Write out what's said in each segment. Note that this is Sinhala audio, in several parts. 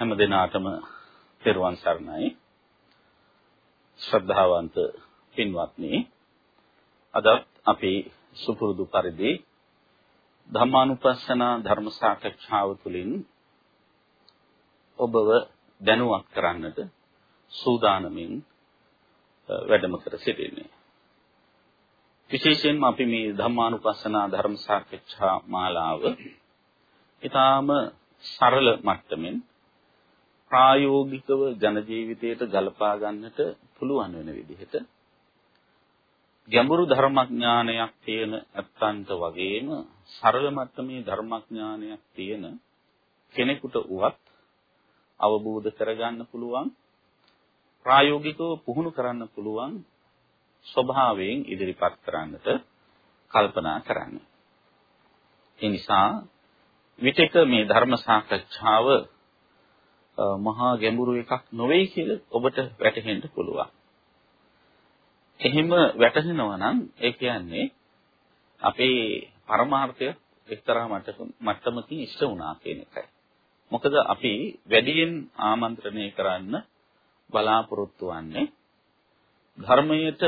හැම දිනාටම පෙරවන් සරණයි ශ්‍රද්ධාවන්ත පින්වත්නි අද අපි සුපුරුදු පරිදි ධම්මානුපස්සන ධර්ම සාකච්ඡාව තුළින් ඔබව දැනුවත් කරන්නට සූදානමින් වැඩම කර සිටින්නේ. විශේෂයෙන්ම අපි මේ ධම්මානුපස්සන ධර්ම සාකච්ඡා මාලාව ඊටාම සරල මට්ටමින් ප්‍රායෝගිකව ජන ජීවිතයට ගලපා ගන්නට පුළුවන් වෙන විදිහට ගැඹුරු ධර්මඥානයක් තියෙන ඇත්තන්ට වගේම සරල මට්ටමේ ධර්මඥානයක් තියෙන කෙනෙකුට උවත් අවබෝධ කරගන්න පුළුවන් ප්‍රායෝගිකව පුහුණු කරන්න පුළුවන් ස්වභාවයෙන් ඉදිරිපත් කරන්නට කල්පනා කරන්න. ඒ නිසා විතක මේ ධර්ම සාකච්ඡාව මහා ගැඹුරු එකක් නොවේ කියලා ඔබට වැටහෙන්න පුළුවන්. එහෙම වැටහෙනවා නම් ඒ කියන්නේ අපේ පරමාර්ථය එක්තරා මට්ටමකින් ඉෂ්ට වුණා කියන එකයි. මොකද අපි වැඩියෙන් ආමන්ත්‍රණය කරන්න බලාපොරොත්තු වෙන්නේ ධර්මයට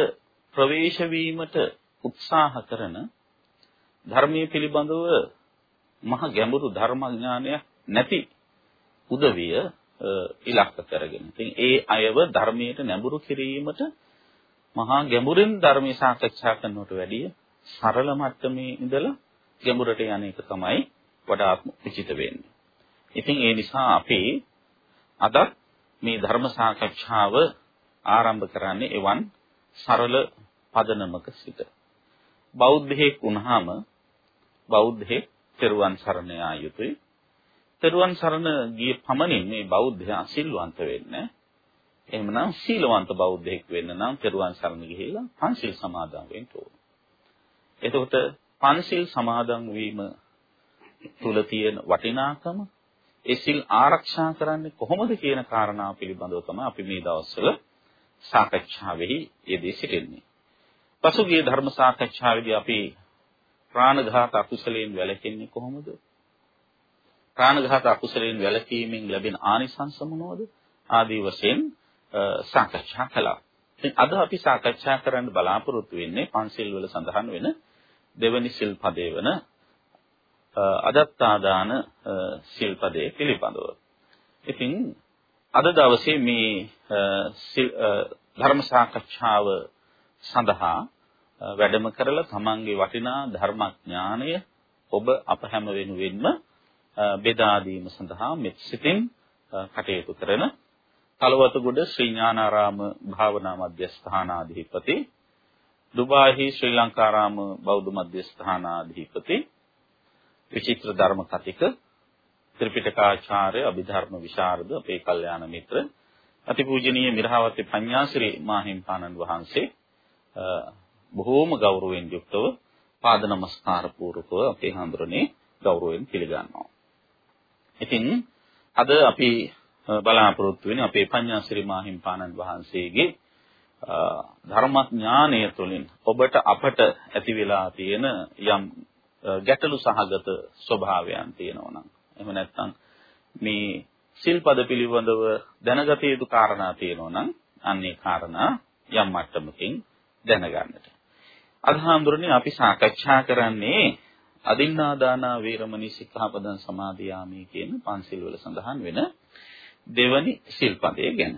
ප්‍රවේශ වීමට උත්සාහ කරන ධර්මයේ පිළිබඳව මහ ගැඹුරු ධර්මඥානයක් නැති උදවිය ඉලක්ක කරගෙන. ඉතින් ඒ අයව ධර්මයට නැඹුරු කිරීමට මහා ගැඹුරින් ධර්මයේ සාකච්ඡා කරනවට වැඩිය සරල මට්ටමේ ඉඳලා ගැඹුරට යන එක තමයි වඩාත්ම උචිත වෙන්නේ. ඉතින් ඒ නිසා අපි අද මේ ධර්ම සාකච්ඡාව ආරම්භ කරන්නේ එවන් සරල පදනමක සිට. බෞද්ධයෙක් වුණාම බෞද්ධයෙක් තෙරුවන් සරණ යා යුතුයි. තෙරුවන් සරණ ගිය පමණින් මේ බෞද්ධයා සිල්වන්ත වෙන්නේ එහෙමනම් සීලවන්ත බෞද්ධයෙක් වෙන්න නම් තෙරුවන් සරණ ගිහිල්ලා පන්සිල් සමාදන් වෙන්න ඕන. එතකොට පන්සිල් සමාදන් වීම තුල තියෙන වටිනාකම ඒ සිල් ආරක්ෂා කරන්නේ කොහොමද කියන කාරණාව පිළිබඳව තමයි අපි මේ දවස්වල සාකච්ඡාවෙහි යෙදී සිටින්නේ. පසුගිය ධර්ම සාකච්ඡාවේදී අපි ප්‍රාණඝාත අකුසලයෙන් වැළකෙන්නේ කොහොමද? ප්‍රාණඝාත අකුසලයෙන් වැළකීමෙන් ලැබෙන ආනිසංස මොනවද? ආදී වශයෙන් සාකච්ඡා කළා. ඉතින් අද අපි සාකච්ඡා කරන්න බලාපොරොත්තු වෙන්නේ පන්සිල් වල සඳහන් වෙන දෙවනි සිල්පදේ වන අදත්තාදාන සිල්පදේ පිළිබඳව. ඉතින් අද දවසේ මේ ධර්ම සාකච්ඡාව සඳහා වැඩම කරලා තමන්ගේ වටිනා ධර්මඥානය ඔබ අප හැම වෙනුවෙන්ම බෙදා දීම සඳහා මෙත් සිතින් කටයුතු කරන කලවතුගොඩ ශ්‍රී ඥානාරාම භාවනා මධ්‍යස්ථානාධිපති දුබාහි ශ්‍රී ලංකාරාම බෞද්ධ මධ්‍යස්ථානාධිපති විචිත්‍ර ධර්ම කතික ත්‍රිපිටකාචාර්ය අභිධර්ම විශාරද අපේ කල්යාණ මිත්‍ර අතිපූජනීය මිරහවති පඤ්ඤාසිරි මාහිම්පාණන් වහන්සේ බොහෝම ගෞරවයෙන් යුක්තව පාද නමස්කාර පූර්වකව අපේ හඳුරන්නේ ගෞරවයෙන් පිළිගන්නවා. ඉතින් අද අපි බලාපොරොත්තු වෙන්නේ අපේ පඤ්ඤාසිරි මාහිම්පාණන් වහන්සේගේ ධර්මඥානය තුළින් ඔබට අපට ඇති වෙලා තියෙන යම් ගැටලු සහගත ස්වභාවයන් තියෙනවා නම් එහෙම නැත්නම් මේ සිල්පද පිළිබඳව දැනගත යුතු කාරණා තියෙනවා නම් අන්නේ කාරණා යම් මට්ටමකින් දැනගන්නට. අද හඳුරන්නේ අපි සාකච්ඡා කරන්නේ අදින්නාදානා වේරමණී සික්ඛාපදං සමාදියාමි කියන පන්සිල් වල සඳහන් වෙන දෙවනි සිල්පදය ගැන.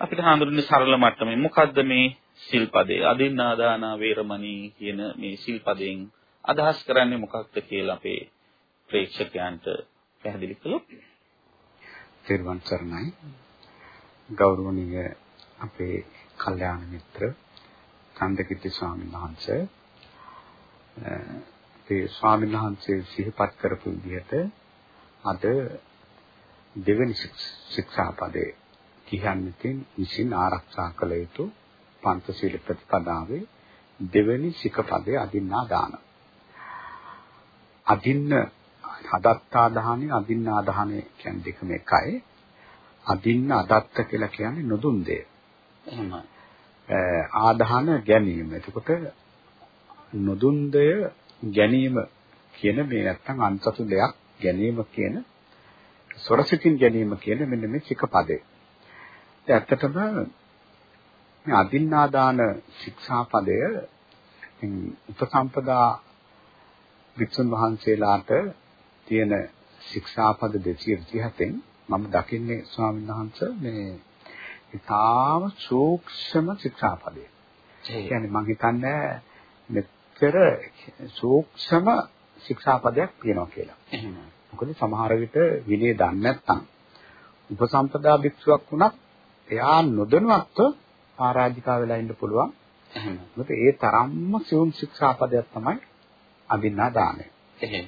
අපිට හඳුන්වන්නේ සරල මට්ටමේ මොකද්ද මේ සිල්පදේ? අදින්නාදානා වේරමණී කියන මේ සිල්පදයෙන් අදහස් කරන්නේ මොකක්ද කියලා අපේ ප්‍රේක්ෂකයන්ට පැහැදිලි කළොත්. තිරුවන් සරණයි. ගෞරවනීය අපේ කල්යාණ මිත්‍ර චන්දකිත්ති ස්වාමීන් වහන්සේ අපේ ස්වාමීන් වහන්සේ සිහිපත් කරපු විදිහට අද දෙවෙනි ශික්ෂාපදේ කියන්නේ විසින් ආරක්ෂා කළ යුතු පංචශීල ප්‍රතිපදාවේ දෙවෙනි ශික්ෂාපදයේ අදින්නා දාන. අදින්න අදත්තා දාහනේ අදින්නා දාහනේ කියන්නේ දෙකම එකයි. අදින්න අදත්ත කියලා කියන්නේ නොදුන් දෙය. එහෙමයි. ආදාන ගැනීම. එතකොට නොදුන් දෙය ගැනීම කියන මේ නැත්තම් අන්සතු දෙයක් ගැනීම කියන සොරසිතින් ගැනීම කියන මෙන්න මේ චික පදේ. ඇත්තටම මේ අදින්නාදාන ශික්ෂා පදය උපසම්පදා වික්ෂුන් වහන්සේලාට තියෙන ශික්ෂාපද 237න් මම දකින්නේ ස්වාමීන් වහන්සේ මේ ඉතාම සූක්ෂම ශික්ෂාපදය. ඒ කියන්නේ මම හිතන්නේ මෙතර සූක්ෂම ශික්ෂාපදයක් තියෙනවා කියලා. එහෙමයි. මොකද සමහර විට විනය දන්නේ නැත්නම් උපසම්පදා භික්ෂුවක් වුණත් එයා නොදැනුවත්ව ආරාධිකා වෙලා ඉන්න පුළුවන්. එහෙමයි. මොකද ඒ තරම්ම සියුම් ශික්ෂාපදයක් තමයි අදින්නා දානය. එහෙම.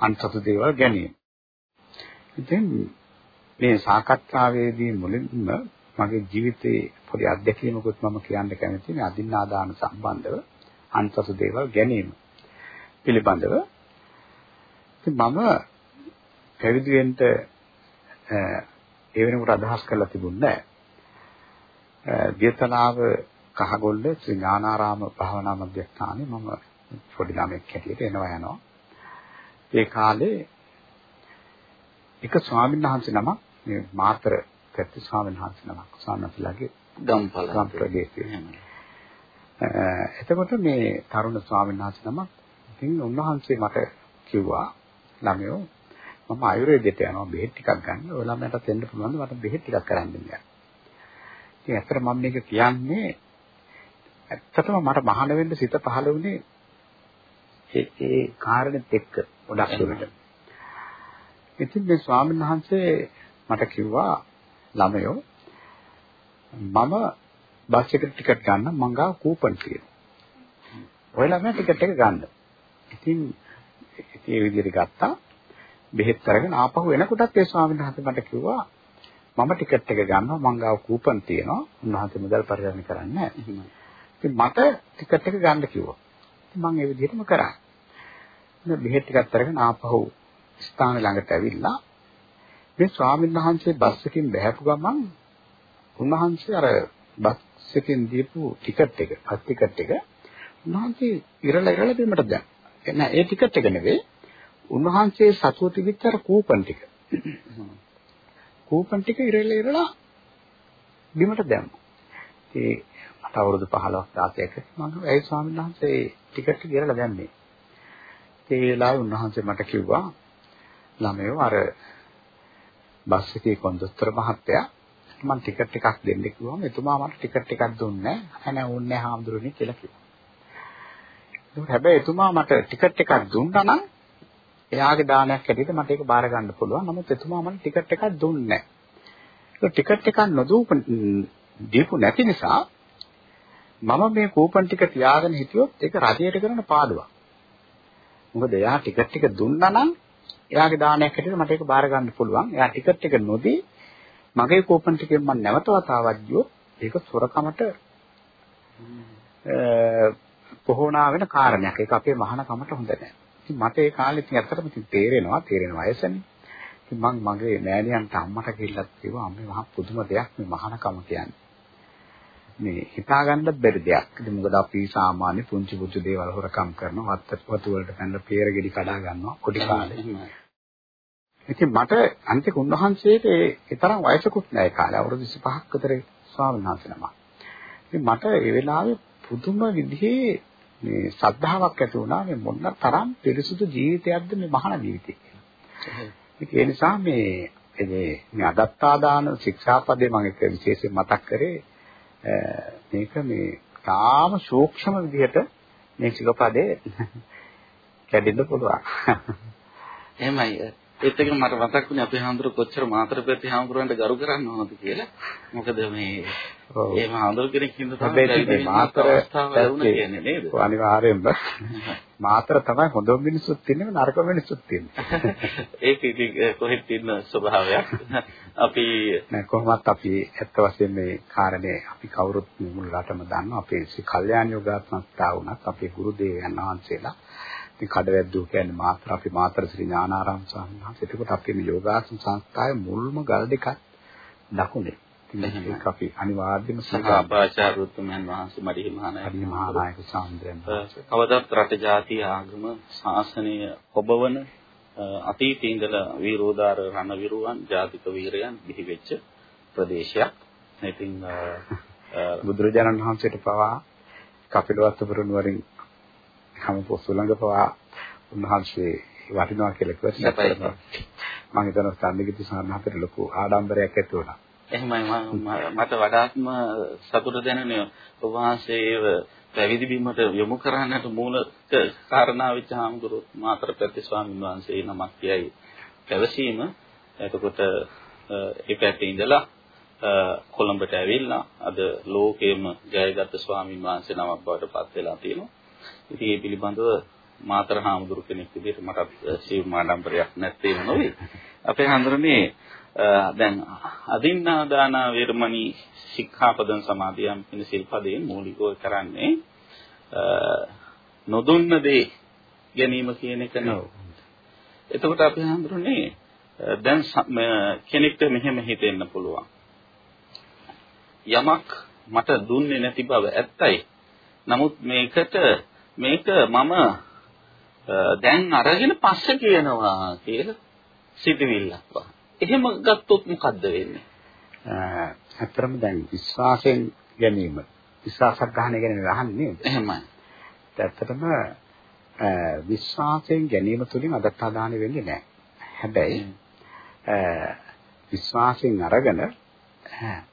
අන්සතු දේවල් ගැනීම. ඉතින් මේ සාකච්ඡාවේදී මුලින්ම මගේ ජීවිතයේ පොඩි අත්දැකීමකුත් මම කියන්න කැමතියි මේ අදින්නා දාන සම්බන්ධව අන්සතු දේවල් ගැනීම පිළිබඳව. මම පැවිදි වෙන්න ඒ වෙනකොට අදහස් කරලා තිබුණේ නැහැ. වියතනාව කහගොල්ල ශ්‍රී ඥානාරාම භාවනා මධ්‍යස්ථානයේ මම පොඩි ළමෙක් හැටියට එනවා යනවා. ඒ කාලේ එක ස්වාමීන් වහන්සේ නමක් මේ මාතර පැත්ත ස්වාමීන් වහන්සේ නමක් ස්වාමීන්වහන්සේලාගේ ගම්පල ගම් ප්‍රදේශයේ. එතකොට මේ තරුණ ස්වාමීන් වහන්සේ නමක් ඉතින් උන්වහන්සේ මට කිව්වා ළමයෝ මම ආයුර්වේදයට යනවා බෙහෙත් ටිකක් ගන්න. ඔය ළමයාට දෙන්න පුළුවන් මට බෙහෙත් ටිකක් කරන් දෙන්න. ඉතින් ඇත්තට මම මේක කියන්නේ ඇත්තටම මට මහාන වෙන්න සිත පහළ වුණේ ඒ ඒ කාරණෙත් එක්ක ගොඩක් දුරට. ඉතින් මේ ස්වාමීන් වහන්සේ මට කිව්වා ළමයෝ මම බස් එකට ටිකට් ගන්න මං ගාව කූපන් තියෙනවා. ඔය ළමයා ටිකට් එක ගන්න. ඉතින් ඒ විදිහට ගත්තා. බෙහෙත් අරගෙන ආපහු එනකොටත් ඒ ස්වාමීන් වහන්සේ මට කිව්වා මම ටිකට් එක ගන්නවා මං ගාව කූපන් තියෙනවා. උන්වහන්සේ මුදල් පරිහරණය කරන්නේ නැහැ. ඉතින් මට ටිකට් එක ගන්න කිව්වා. ඉතින් මං ඒ විදිහටම කරා. ඉතින් බෙහෙත් ටිකක් අරගෙන ආපහු ස්ථාන ළඟට ඇවිල්ලා මේ ස්වාමීන් වහන්සේ බස් එකකින් බැහැපු ගමන් උන්වහන්සේ අර බස් එකෙන් දීපු ටිකට් එක, අත් ටිකට් එක උන්වහන්සේ ඉරලා ඉරලා බිමට දැම්මා. නෑ ඒ ටිකට් එක නෙවෙයි උන්වහන්සේ සතුව තිබිච්ච අර කූපන් ටික. කූපන් ටික ඉරලා ඉරලා බිමට දැම්මා. ඒ මට අවුරුදු 15ක් 16ක මම ඒ ස්වාමීන් වහන්සේ ටිකට් එක ඉරලා දැම්මේ. ඒ වෙලාවේ උන්වහන්සේ මට කිව්වා ළමයෝ අර බස් එකේ කොන්දොස්තර මහත්තයා මම ටිකට් එකක් දෙන්න කිව්වම එතුමා මට ටිකට් එකක් දුන්නේ නැහැ. නැහැ ඕනේ නැහැ හාමුදුරනේ කියලා කිව්වා. ඒක හැබැයි එතුමා මට ටිකට් එකක් දුන්නා නම් එයාගේ දානයක් හැටියට මට ඒක බාර ගන්න පුළුවන්. නමුත් එතුමා මට ටිකට් එකක් දුන්නේ නැහැ. ඒක ටිකට් එකක් නොදූප දීපු නැති නිසා මම මේ කූපන් ටික තියාගෙන හිටියොත් ඒක රජයට කරන පාඩුවක්. මොකද එයා ටිකට් ටික දුන්නා නම් එයාගේ දානයක් හැටියට මට ඒක බාර ගන්න පුළුවන්. එයා ටිකට් ටික නොදී මගේ කූපන් ටිකෙන් මම නැවත වතාවක් ගියොත් ඒක සොරකමට පොහොනා වෙන කාරණයක්. ඒක අපේ මහානකමට හොඳ නැහැ. ඉතින් මට ඒ කාලේ ඉතින් ඇත්තටම ඉතින් තේරෙනවා තේරෙන වයසනේ. ඉතින් මම මගේ මෑණියන්ට අම්මට කිව්ලත් කිව්වා අම්මේ මහ පුදුම දෙයක් මේ මහානකම කියන්නේ. මේ හිතාගන්න බැරි දෙයක්. ඉතින් මොකද අපි සාමාන්‍ය පුංචි පුංචි දේවල් හොරකම් කරනවා. වත්ත වතු වලට පැනලා peer ගෙඩි කඩා ගන්නවා කොටි කාලේ. ඉතින් මට අන්තික උන්වහන්සේට ඒ තරම් වයසකුත් නැහැ කාලේ. අවුරුදු 25ක් විතර ස්වාමීන් වහන්සේ නමක්. ඉතින් මට ඒ වෙලාවේ පුදුම විදිහේ මේ ශ්‍රද්ධාවක් ඇති වුණා මේ මොන තරම් පිරිසුදු ජීවිතයක්ද මේ මහාන ජීවිතය කියලා. ඒ නිසා මේ මේ මේ අදත්තාදාන ශික්ෂාපදේ මම එක විශේෂයෙන් මතක් කරේ මේක මේ තාම සූක්ෂම විදිහට මේ ශික්ෂාපදේ කැඩෙන්න පුළුවන්. එහෙමයි ඒත් එක මට මතක් වුණේ අපේ හාමුදුර කොච්චර මාතර පැත්තේ හාමුදුරන්ට ගරු කරන්න ඕනද කියලා. මොකද මේ එහෙම හාමුදුර කෙනෙක් හින්දා තමයි මාතර ලැබුණා කියන්නේ නේද? අනිවාර්යෙන්ම මාතර තමයි හොඳ මිනිස්සුත් ඉන්නේ නරක මිනිස්සුත් ඉන්නේ. ඒක ඉතින් කොහෙත් ඉන්න ස්වභාවයක්. අපි නෑ කොහොමත් අපි ඇත්ත වශයෙන්ම මේ කාරණේ අපි කවුරුත් මුළු රටම දන්නවා අපේ කල්යාණ යෝගාත්මකතා වුණත් අපේ ගුරු දේවයන් වහන්සේලා ඉතින් කඩවැද්දෝ කියන්නේ මාතර අපි මාතර ශ්‍රී ඥානාරාම ස්වාමීන් වහන්සේ. එතකොට අපි මේ යෝගාසන සංස්ථාවේ මුල්ම ගල් දෙකක් දකුණේ. ඉතින් ඒක අපි අනිවාර්යයෙන්ම සහාපාචාර්යතුමන් වහන්සේ මඩි මහානායක මහානායක සාන්ද්‍රයන් කවදාත් රට ජාතිය ආගම ශාසනය ඔබවන අතීතයේ ඉඳලා වීරෝදාර රණවිරුවන් ජාතික වීරයන් බිහි වෙච්ච ප්‍රදේශයක්. ඉතින් බුදුරජාණන් වහන්සේට පවා කපිලවස්තු නුවරින් හැම පොසුලඟ පවා උන්වහන්සේ වටිනවා කියලා කිව්වා. මම හිතනවා සම්මිගිති සාමහතට ලොකු ආඩම්බරයක් ඇති වුණා. එහෙමයි මට වඩාත්ම සතුට දැනෙන්නේ ඔබ වහන්සේව පැවිදි බිමට යොමු කරන්නට මූලික කාරණා වෙච්ච හාමුදුරු මාතර පැති ස්වාමීන් වහන්සේ නමක් කියයි පැවසීම. එතකොට ඒ පැත්තේ ඉඳලා කොළඹට ඇවිල්ලා අද ලෝකෙම ජයගත් ස්වාමීන් වහන්සේ නමක් බවට පත් වෙලා තියෙනවා. ඉතින් ඒ පිළිබඳව මාතර හාමුදුරු කෙනෙක් විදිහට මට සිව් මාඩම්බරයක් නැත්තේ නෙවෙයි. අපේ හඳුරන්නේ දැන් අදින්නා දාන වේරමණී ශික්ෂාපදං සමාදියම් කියන සිල්පදයෙන් මූලිකව කරන්නේ නොදුන්න දේ ගැනීම කියන එක නෙවෙයි. එතකොට අපි හඳුරන්නේ දැන් කෙනෙක්ට මෙහෙම හිතෙන්න පුළුවන්. යමක් මට දුන්නේ නැති බව ඇත්තයි. නමුත් මේකට මේක මම දැන් අරගෙන පස්සේ කියනවා කියලා සිතවිල්ලක් වහ. එහෙම ගත්තොත් මොකද්ද වෙන්නේ? ඇත්තටම දැන් විශ්වාසයෙන් ගැනීම විශ්වාසක් ගන්න ගැන අහන්නේ නේද? එහෙමයි. ඇත්තටම විශ්වාසයෙන් ගැනීම තුළින් අදත්තාදාන වෙන්නේ නැහැ. හැබැයි විශ්වාසයෙන් අරගෙන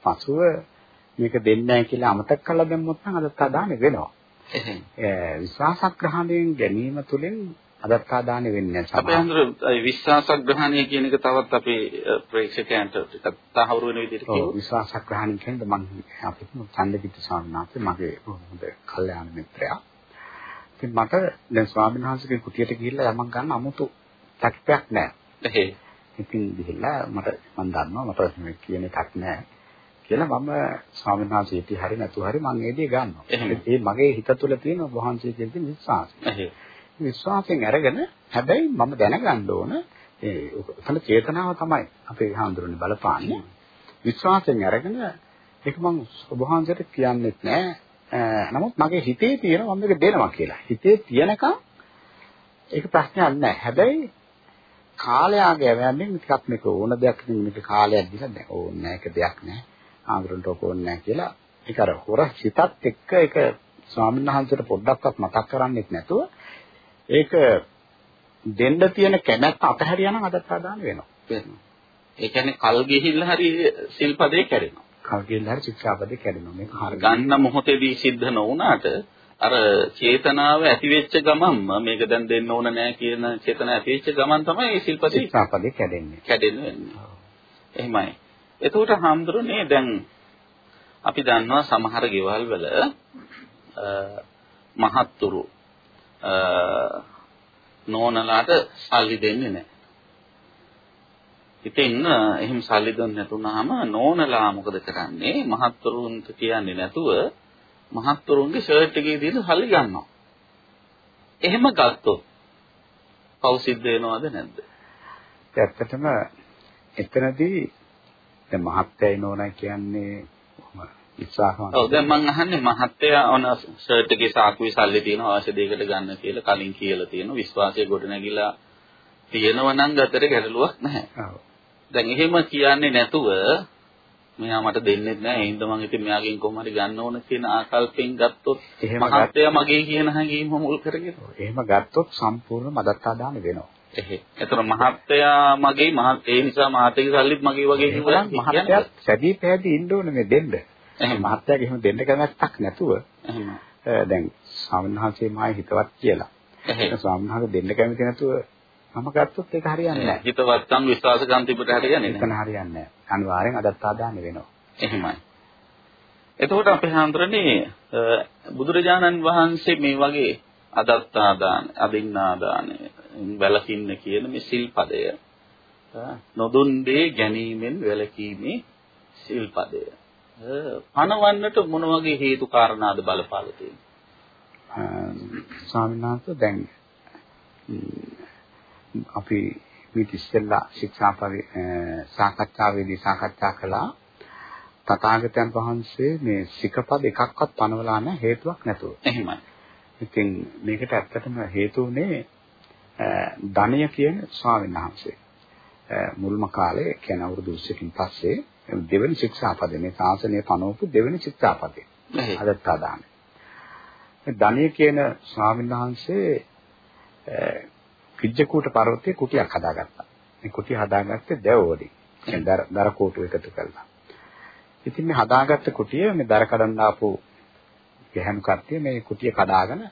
පසුව මේක දෙන්නේ නැහැ කියලා අමතක කළා දැම්මොත් නම් අදත්තාදාන වෙනවා. විශ්වාසග්‍රහණයෙන් ගැනීම තුළින් අදත්තාදාන වෙන්නේ නැහැ. අපේ අnder විශ්වාසග්‍රහණය කියන එක තවත් අපේ ප්‍රේක්ෂකයන්ට ටිකක් තහවුරු වෙන විදිහට කියමු. ඔව් විශ්වාසග්‍රහණය කියන්නේ මම අපි චන්දකිත ස්වාමීන් මගේ හොඳ කල්යාණ මිත්‍රයා. ඉතින් මට දැන් ස්වාමීන් වහන්සේගේ කුටියට ගිහිල්ලා යමක් ගන්න 아무තු තක්පයක් නැහැ. ඉතින් ගිහිල්ලා මට මම දන්නවා මට මේ කියන එකක් නැහැ. කියලා මම ස්වාමීන් වහන්සේ ඉති හරි නැතු හරි මම ඒ දේ ගන්නවා. ඒ මගේ හිත තුළ තියෙන වහන්සේ කියන විශ්වාසය. විශ්වාසයෙන් අරගෙන හැබැයි මම දැනගන්න ඕන ඒ උතන චේතනාව තමයි අපේ හාමුදුරනේ බලපාන්නේ. විශ්වාසයෙන් අරගෙන ඒක මම ඔබ වහන්සේට කියන්නෙත් නෑ. නමුත් මගේ හිතේ තියෙන මම මේක දෙනවා කියලා. හිතේ තියෙනකම් ඒක ප්‍රශ්නයක් නෑ. හැබැයි කාලයාගේ යවන්නේ ටිකක් මේක ඕන දෙයක් නෙමෙයි මේක කාලයක් දිහා දැන් ඕනේ නෑ ඒක දෙයක් නෑ. ආඳුරන්ට ඕක ඕනේ නැහැ කියලා ඒක අර හොර හිතත් එක්ක ඒක ස්වාමීන් වහන්සේට පොඩ්ඩක්වත් මතක් කරන්නෙත් නැතුව ඒක දෙන්න තියෙන කැමැත්ත අතහැරියා නම් අදත් ආදාන වෙනවා. ඒ කියන්නේ කල් ගිහිල්ලා හරි සිල්පදේ කැඩෙනවා. කල් ගිහිල්ලා හරි ශික්ෂාපදේ කැඩෙනවා. මේක හරිය. ගන්න මොහොතේදී සිද්ධ නොවුනාට අර චේතනාව ඇති වෙච්ච ගමන්ම මේක දැන් දෙන්න ඕන නෑ කියන චේතනාව ඇති වෙච්ච ගමන් තමයි මේ සිල්පදේ ශික්ෂාපදේ කැඩෙන්නේ. කැඩෙන්නේ. එහෙමයි. එතකොට හාමුදුරනේ දැන් අපි දන්නවා සමහර ගෙවල් වල මහත්තුරු නෝනලාට සල්ලි දෙන්නේ නැහැ. ඉතින් එහෙම සල්ලි දුන්නේ නැතුනහම නෝනලා මොකද කරන්නේ? මහත්තුරුන්ට කියන්නේ නැතුව මහත්තුරුන්ගේ ෂර්ට් එකේ තියෙන සල්ලි ගන්නවා. එහෙම ගත්තොත් පව් සිද්ධ වෙනවද නැද්ද? ඇත්තටම එතනදී දැන් මහත්යයි නෝනා කියන්නේ විශ්වාසවත්. ඔව් දැන් මම අහන්නේ මහත්යා ඔන ෂර්ට් එකේ සාකුවේ සල්ලි තියෙනවා අවශ්‍ය දෙයකට ගන්න කියලා කලින් කියලා තියෙනවා විශ්වාසය ගොඩනැගිලා තියෙනවා නම් ගතට ගැටලුවක් නැහැ. ඔව්. දැන් එහෙම කියන්නේ නැතුව මෙයා මට දෙන්නෙත් නැහැ. ඒ හින්දා මම ඉතින් මෙයාගෙන් කොහොම හරි ගන්න ඕන කියන ආකල්පෙන් ගත්තොත් මහත්යා මගේ කියන හැඟීම මුල් කරගෙන. එහෙම ගත්තොත් සම්පූර්ණ මදත්තාදාන වෙනවා. එහෙ. ඒතර මහත්තයා මගේ මහත් ඒ නිසා මහත්තයාගේ සල්ලිත් මගේ වගේ කිව්වා. මහත්තයා සැදී පැහැදී ඉන්න ඕනේ මේ දෙන්න. එහෙනම් මහත්තයාගේ එහෙම දෙන්න කැමැත්තක් නැතුව එහෙම දැන් ස්වාමීන් වහන්සේ මායි හිතවත් කියලා. එහෙනම් වහන්සේ දෙන්න කැමති නැතුව මම ගත්තොත් ඒක හරියන්නේ නැහැ. හිතවත්කම් විශ්වාසකම් තිබුණට හරියන්නේ නැහැ. හරියන්නේ නැහැ. අනිවාර්යෙන් අදත්තාදාන වෙනවා. එහෙමයි. එතකොට අපේ හාමුදුරනේ බුදුරජාණන් වහන්සේ මේ වගේ අදත්තාදාන, අදින්නාදාන, වැළකින්න කියන මේ සිල්පදය නොදුන් දේ ගැනීමෙන් වැළකීමේ සිල්පදය. පණවන්නට මොන වගේ හේතු කාරණාද බලපාලා තියෙන්නේ? ස්වාමීන් වහන්සේ දැන් අපි මේක ඉස්සෙල්ලා ශික්ෂාපරි සාකච්ඡාවේදී සාකච්ඡා කළා තථාගතයන් වහන්සේ මේ සිකපද එකක්වත් පනවලා නැහැ හේතුවක් නැතුව. එහෙමයි. ඉතින් මේකට ඇත්තටම හේතු උනේ ධනය කියන ස්වාමීන් වහන්සේ. මුල්ම කාලේ කියන අවුරුදු 20කින් පස්සේ දෙවෙනි ශික්ෂාපදේ මේ ශාසනය පනවපු දෙවෙනි ශික්ෂාපදේ. අදත්තා දාන. ධනය කියන ස්වාමීන් වහන්සේ කිජ්ජකූට පර්වතයේ කුටියක් හදාගත්තා. මේ කුටිය හදාගත්තේ දැවවලින්. දර දර කෝටු එකතු කරලා. ඉතින් මේ හදාගත්ත කුටිය මේ දර කඩන්න ආපු ගැහැණු කට්ටිය මේ කුටිය කඩාගෙන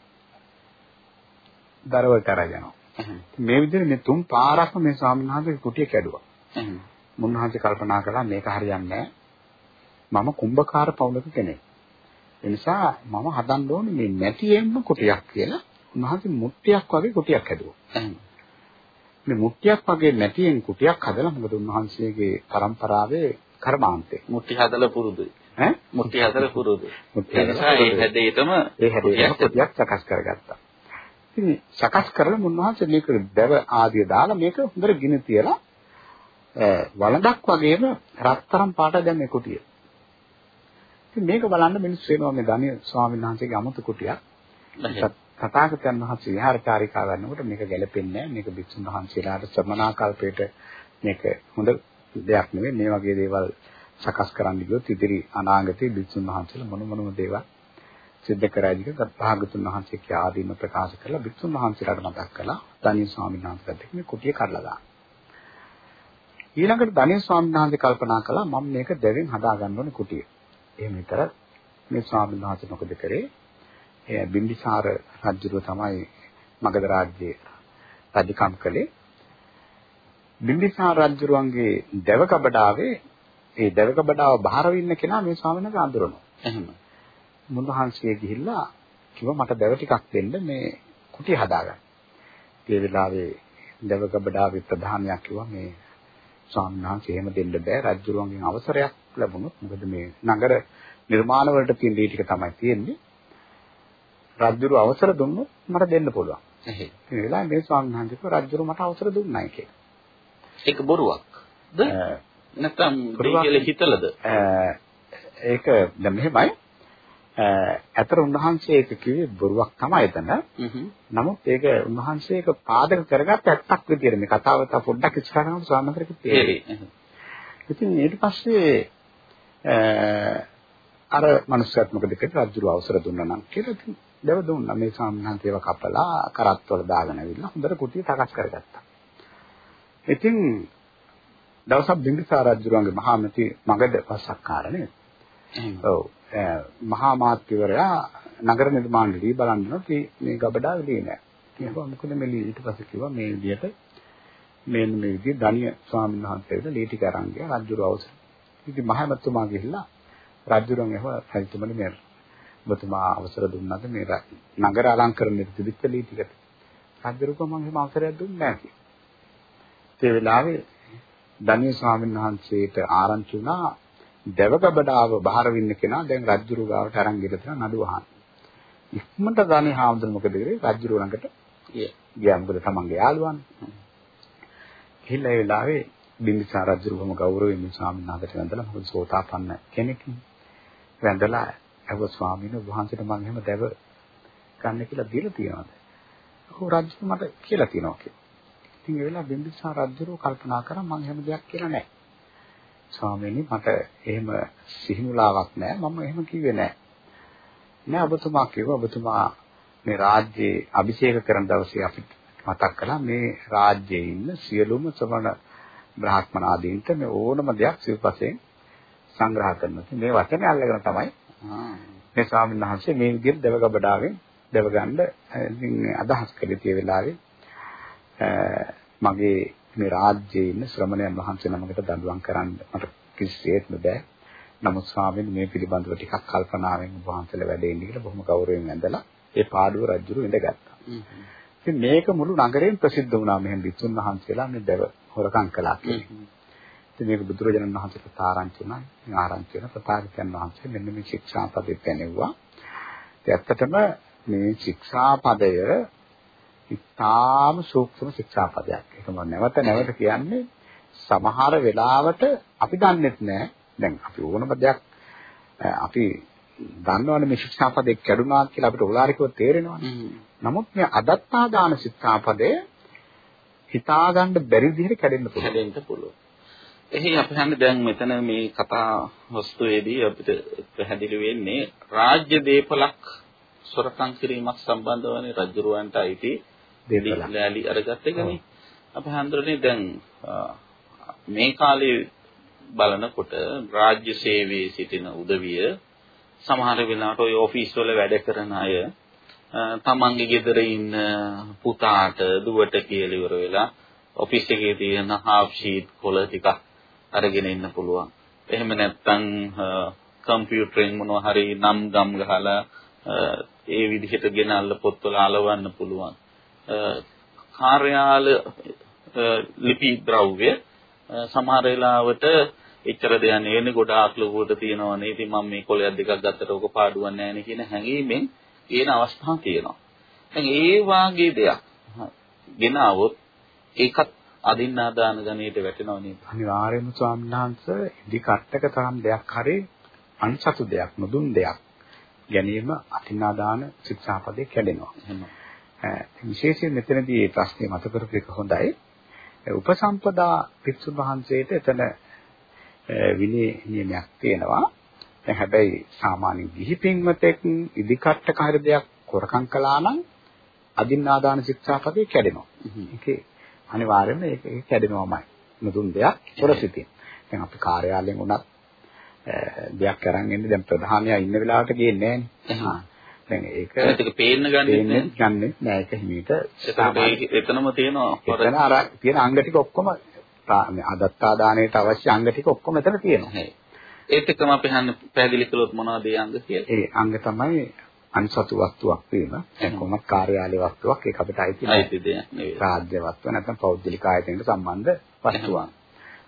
දරවලට අරගෙනවා. මේ විදිහට මේ තුන් පාරක්ම මේ ස්වාමීන් වහන්සේගේ කුටිය කැඩුවා. මුන්වහන්සේ කල්පනා කළා මේක හරියන්නේ මම කුම්භකාර පවුලක කෙනෙක්. ඒ නිසා මම හදන්න ඕනේ මේ නැටියෙන්ම කුටියක් කියලා උන්වහන්සේ මුට්ටියක් වගේ කුටියක් හැදුවා. මේ මුට්ටියක් වගේ නැටියෙන් කුටියක් හදලා මොකද උන්වහන්සේගේ પરම්පරාවේ කර්මාන්තේ. මුට්ටි හදලා පුරුදුයි. ඈ මුට්ටි හදලා පුරුදුයි. ඒ නිසා ඒ හැදේටම ඒ හැදේටම කුටියක් සකස් කරගත්තා. ඉතින් සකස් කරලා මුන්වහන්සේ මේක දැව ආදිය දාලා මේක හොඳට ගිනි තියලා වළඳක් වගේම රත්තරන් පාට දැන් මේ කුටිය. ඉතින් මේක බලන්න මිනිස්සු වෙනවා මේ ධනිය ස්වාමීන් වහන්සේගේ අමුතු කුටියක්. තථාගතයන් වහන්සේ විහාරචාරිකා ගන්නකොට මේක ගැලපෙන්නේ නැහැ. මේක භික්ෂුන් වහන්සේලාට ශ්‍රමණාකල්පයට මේක හොඳ දෙයක් නෙවෙයි. මේ වගේ දේවල් සකස් කරන්න ගියොත් ඉදිරි අනාගතයේ භික්ෂුන් වහන්සේලා මොන මොනම දේවල් සිද්ධ කරයිද කියලා තථාගතුන් වහන්සේ කිය ආදීන ප්‍රකාශ කරලා භික්ෂුන් වහන්සේලාට මතක් කළා. ධනිය ස්වාමීන් වහන්සේට මේ කුටිය කඩලා දාන්න. ඊළඟට ධනිය ස්වාමීන් වහන්සේ කල්පනා කළා මම මේක දෙවෙන් හදා ගන්න ඕනේ කුටිය. එහෙම විතර මේ ස්වාමීන් වහන්සේ මොකද කරේ? ඒ බිම්බිසාර රජුව තමයි මගධ රාජ්‍යයේ රජකම් කළේ. බිම්බිසාර රජුරුවන්ගේ දෙවකබඩාවේ ඒ දෙවකබඩාව බහරව ඉන්න කෙනා මේ ස්වාමීන් වහන්සේ අඳුරනවා. එහෙම. මුන්වහන්සේ ගිහිල්ලා කිව්වා මට දෙව ටිකක් දෙන්න මේ කුටිය හදාගන්න. ඒ වෙලාවේ දෙවකබඩාවේ ප්‍රධානියා කිව්වා මේ වහන්සේ එහෙම දෙන්න බෑ. රජුරුවන්ගෙන් අවසරයක් ලැබුණොත් මොකද මේ නගර නිර්මාණ වලට තියෙන දේ ටික තමයි තියෙන්නේ. රජුරු අවසර දුන්නොත් මට දෙන්න පුළුවන්. එහෙයි ඒ වෙලාවේ මේ ස්වාමීන් රජුරු මට අවසර දුන්නයි කියලා. ඒක බොරුවක්ද නැත්නම් දෙවියල හිතලද? ඒක දැන් මෙහෙමයි අතර උන්වහන්සේ ඒක කිව්වේ බොරුවක් තමයි එතන. නමුත් ඒක උන්වහන්සේ ඒක පාදක කරගත්ත ඇත්තක් විදියට මේ කතාව තව පොඩ්ඩක් ස්වාමීන් වහන්සේට තේරෙයි. ඉතින් ඊට පස්සේ අර මනුස්සයත් මොකද කළේ රජුව අවසර දුන්නා නම් කියලා ඉතින් දෙව දුන්නා මේ ස්වාමීන් වහන්සේව කපලා කරත්වල දාගෙන ඇවිල්ලා හොඳට කුටිය සකස් කරගත්තා. ඉතින් දවසක් බිම්බිසාර රජුගේ මහා මැති මගධ පස්සක්කාරනේ. ඔව් මහා මාත්‍යවරයා නගර නිර්මාණයේදී බලන්නොත් මේ ගබඩා එළියේ නෑ. කියනවා මොකද මේ ඊට පස්සේ කිව්වා මේ විදිහට මේ මේ විදිහ ධනිය ස්වාමීන් වහන්සේට ලී ටික අරන් ගියා රජුර අවසර. ඉතින් මහමැතිතුමා ගිහිල්ලා රජුරන් එහුවා රජතුමනි මේ ඔබතුමා අවසර දුන්නාද මේ නගර අලංකරණයට තිබිච්ච ලී ටිකට. රජුරුක මම එහෙම අවසරයක් දුන්නේ නැහැ කිව්වා. ඒ වෙලාවේ ධනිය ස්වාමීන් වහන්සේට ආරංචි වුණා දෙවගබඩාව බහර වින්න කෙනා දැන් රජුරු ගාවට අරන් ගිහලා නඩු අහන්න. ඉක්මනට ධානි හාමුදුරුවෝ මොකද කරේ? රජුරු ළඟට ගියා. මොකද තමන්ගේ යාළුවානේ. ගිහිල්ලා ඒ වෙලාවේ බිම්බිසාර රජුරුවම ගෞරවයෙන් මේ ස්වාමීන් වහන්සේට වැඳලා මොකද සෝතාපන්න කෙනෙක් නේ. වැඳලා අව ස්වාමීන් වහන්සේට මම එහෙම දෙව ගන්න කියලා දීලා තියෙනවද? ඔව් රජු මට කියලා තියෙනවා කියලා. ඉතින් ඒ වෙලාව බිම්බිසාර රජුරුව කල්පනා කරා මම එහෙම දෙයක් කියලා නැහැ. ස්වාමීනි මට එහෙම සිහිමුලාවක් නැහැ මම එහෙම කිව්වේ නැහැ නෑ ඔබතුමා කිව්වා. ඔබතුමා මේ රාජ්‍යයේ අභිෂේක කරන දවසේ අපිට මතක් කළා මේ රාජ්‍යයේ ඉන්න සියලුම ශ්‍රමණ බ්‍රාහ්මනාදීන්ට මේ ඕනම දෙයක් සිව්පසෙන් සංග්‍රහ කරනවා. මේ වචනේ අල්ලගෙන තමයි මේ ස්වාමීන් වහන්සේ මේ විදිහට දෙවගබඩාවෙන් දෙවගන්න ඉතින් අදහස් කළේ tie වෙලාවේ මගේ මේ රාජ්‍යයේ ඉන්න ශ්‍රමණයන් වහන්සේ නමකට දඬුවම් කරන්න මට කිසිසේත්ම බෑ. නමුත් ස්වාමීන් මේ පිළිබඳව ටිකක් කල්පනාවෙන් වහන්සේලා වැඩ ඉන්න කියලා බොහොම ගෞරවයෙන් ඇඳලා ඒ පාඩුව රජුරු ඉඳගත්තා. ඉතින් මේක මුළු නගරයෙන් ප්‍රසිද්ධ වුණා මෙහෙම විසුන් වහන්සේලා මේ දැව හොරකම් කළා කියලා. ඉතින් මේක බුදුරජාණන් වහන්සේට ආරංචි වුණා. මේ ආරංචි වෙන ප්‍රතාපයන් වහන්සේ මෙන්න මේ ශික්ෂාපදෙ පැනෙව්වා. ඒ ඇත්තටම මේ ශික්ෂාපදය ඉතාම සූක්ෂම ශික්ෂාපදයක්. ඒක මම නැවත නැවත කියන්නේ සමහර වෙලාවට අපි දන්නෙත් නෑ. දැන් අපි ඕනම දෙයක් අපි දන්නවනේ මේ ශික්ෂාපදේ කැඩුනා කියලා අපිට උලාරිකව තේරෙනවනේ. නමුත් මේ අදත්තා දාන ශික්ෂාපදය හිතාගන්න බැරි විදිහට කැඩෙන්න පුළුවන්. කැඩෙන්න පුළුවන්. එහි අපි හන්නේ දැන් මෙතන මේ කතා වස්තුවේදී අපිට පැහැදිලි වෙන්නේ රාජ්‍ය දීපලක් සොරකම් කිරීමක් සම්බන්ධවනේ රජුරවන්ට අයිති දෙලෑලි අරගත්ත එකනේ. අපි හන්දරනේ දැන් මේ කාලේ බලනකොට රාජ්‍ය සේවයේ සිටින උදවිය සමහර වෙලාවට ওই ඔෆිස් වල වැඩ කරන අය තමන්ගේ ගෙදර ඉන්න පුතාට දුවට කියලා ඉවර වෙලා ඔෆිස් එකේ තියෙන half sheet කොළ ටිකක් අරගෙන ඉන්න පුළුවන්. එහෙම නැත්නම් කම්පියුටරෙන් මොනවා හරි නම් ගම් ගහලා ඒ විදිහට ගෙනල්ල පොත්වල අලවන්න පුළුවන්. කාර්යාල ලිපි ද්‍රව්‍ය සමහර වෙලාවට එච්චර දෙයක් නෙවෙයි ගොඩාක් ලොකුවට තියෙනවනේ. ඉතින් මම මේ කොලයක් දෙකක් ගත්තට ඕක පාඩුවක් නැහැ නේ කියන හැඟීමෙන් කියන අවස්ථා තියෙනවා. දැන් ඒ වාගේ දෙයක් ගෙනාවොත් ඒකත් අදින්නා දාන ගණයට වැටෙනව නේද? අනිවාර්යයෙන්ම ස්වාමීන් වහන්සේ ඉදි කට්ටක තරම් දෙයක් හරි අන්සතු දෙයක් නොදුන් දෙයක් ගැනීම අදින්නා දාන ශික්ෂාපදේ කැඩෙනවා. විශේෂයෙන් මෙතනදී මේ ප්‍රශ්නේ මත කරපු එක හොඳයි. උපසම්පදා පිටු වහන්සේට එතන විනය නියමයක් තියෙනවා. දැන් හැබැයි සාමාන්‍ය ගිහි පින්වතෙක් ඉදිකට්ටක හරි දෙයක් කොරකම් කළා නම් අදින්නාදාන ශික්ෂාපදේ කැඩෙනවා. ඒකේ අනිවාර්යයෙන්ම ඒක කැඩෙනවමයි. මුදුන් දෙයක් පොරසිතින්. දැන් අපි කාර්යාලයෙන් උනත් දෙයක් අරන් එන්නේ දැන් ප්‍රධානයා ඉන්න වෙලාවට ගේන්නේ නැහැ දැන් ඒක ඒක පේන්න ගන්නෙ ගන්නෙ නෑ. ඒක හිමීට එතනම තියෙනවා. එතන අර තියෙන අංග ටික ඔක්කොම අදත්තා දාණයට අවශ්‍ය අංග ටික ඔක්කොම එතන තියෙනවා. ඒත් එක්කම අපි හන්න පැහැදිලි කළොත් මොනවද ඒ අංග කියලා? ඒ අංග තමයි අන්සතු වස්තුවක් වීම. දැන් කොහොමද කාර්යාලය වස්තුවක්. ඒක අපිට අයිති නෑ. රාජ්‍ය වස්තුව නැත්නම් පෞද්ගලික ආයතනයකට සම්බන්ධ වස්තුවක්.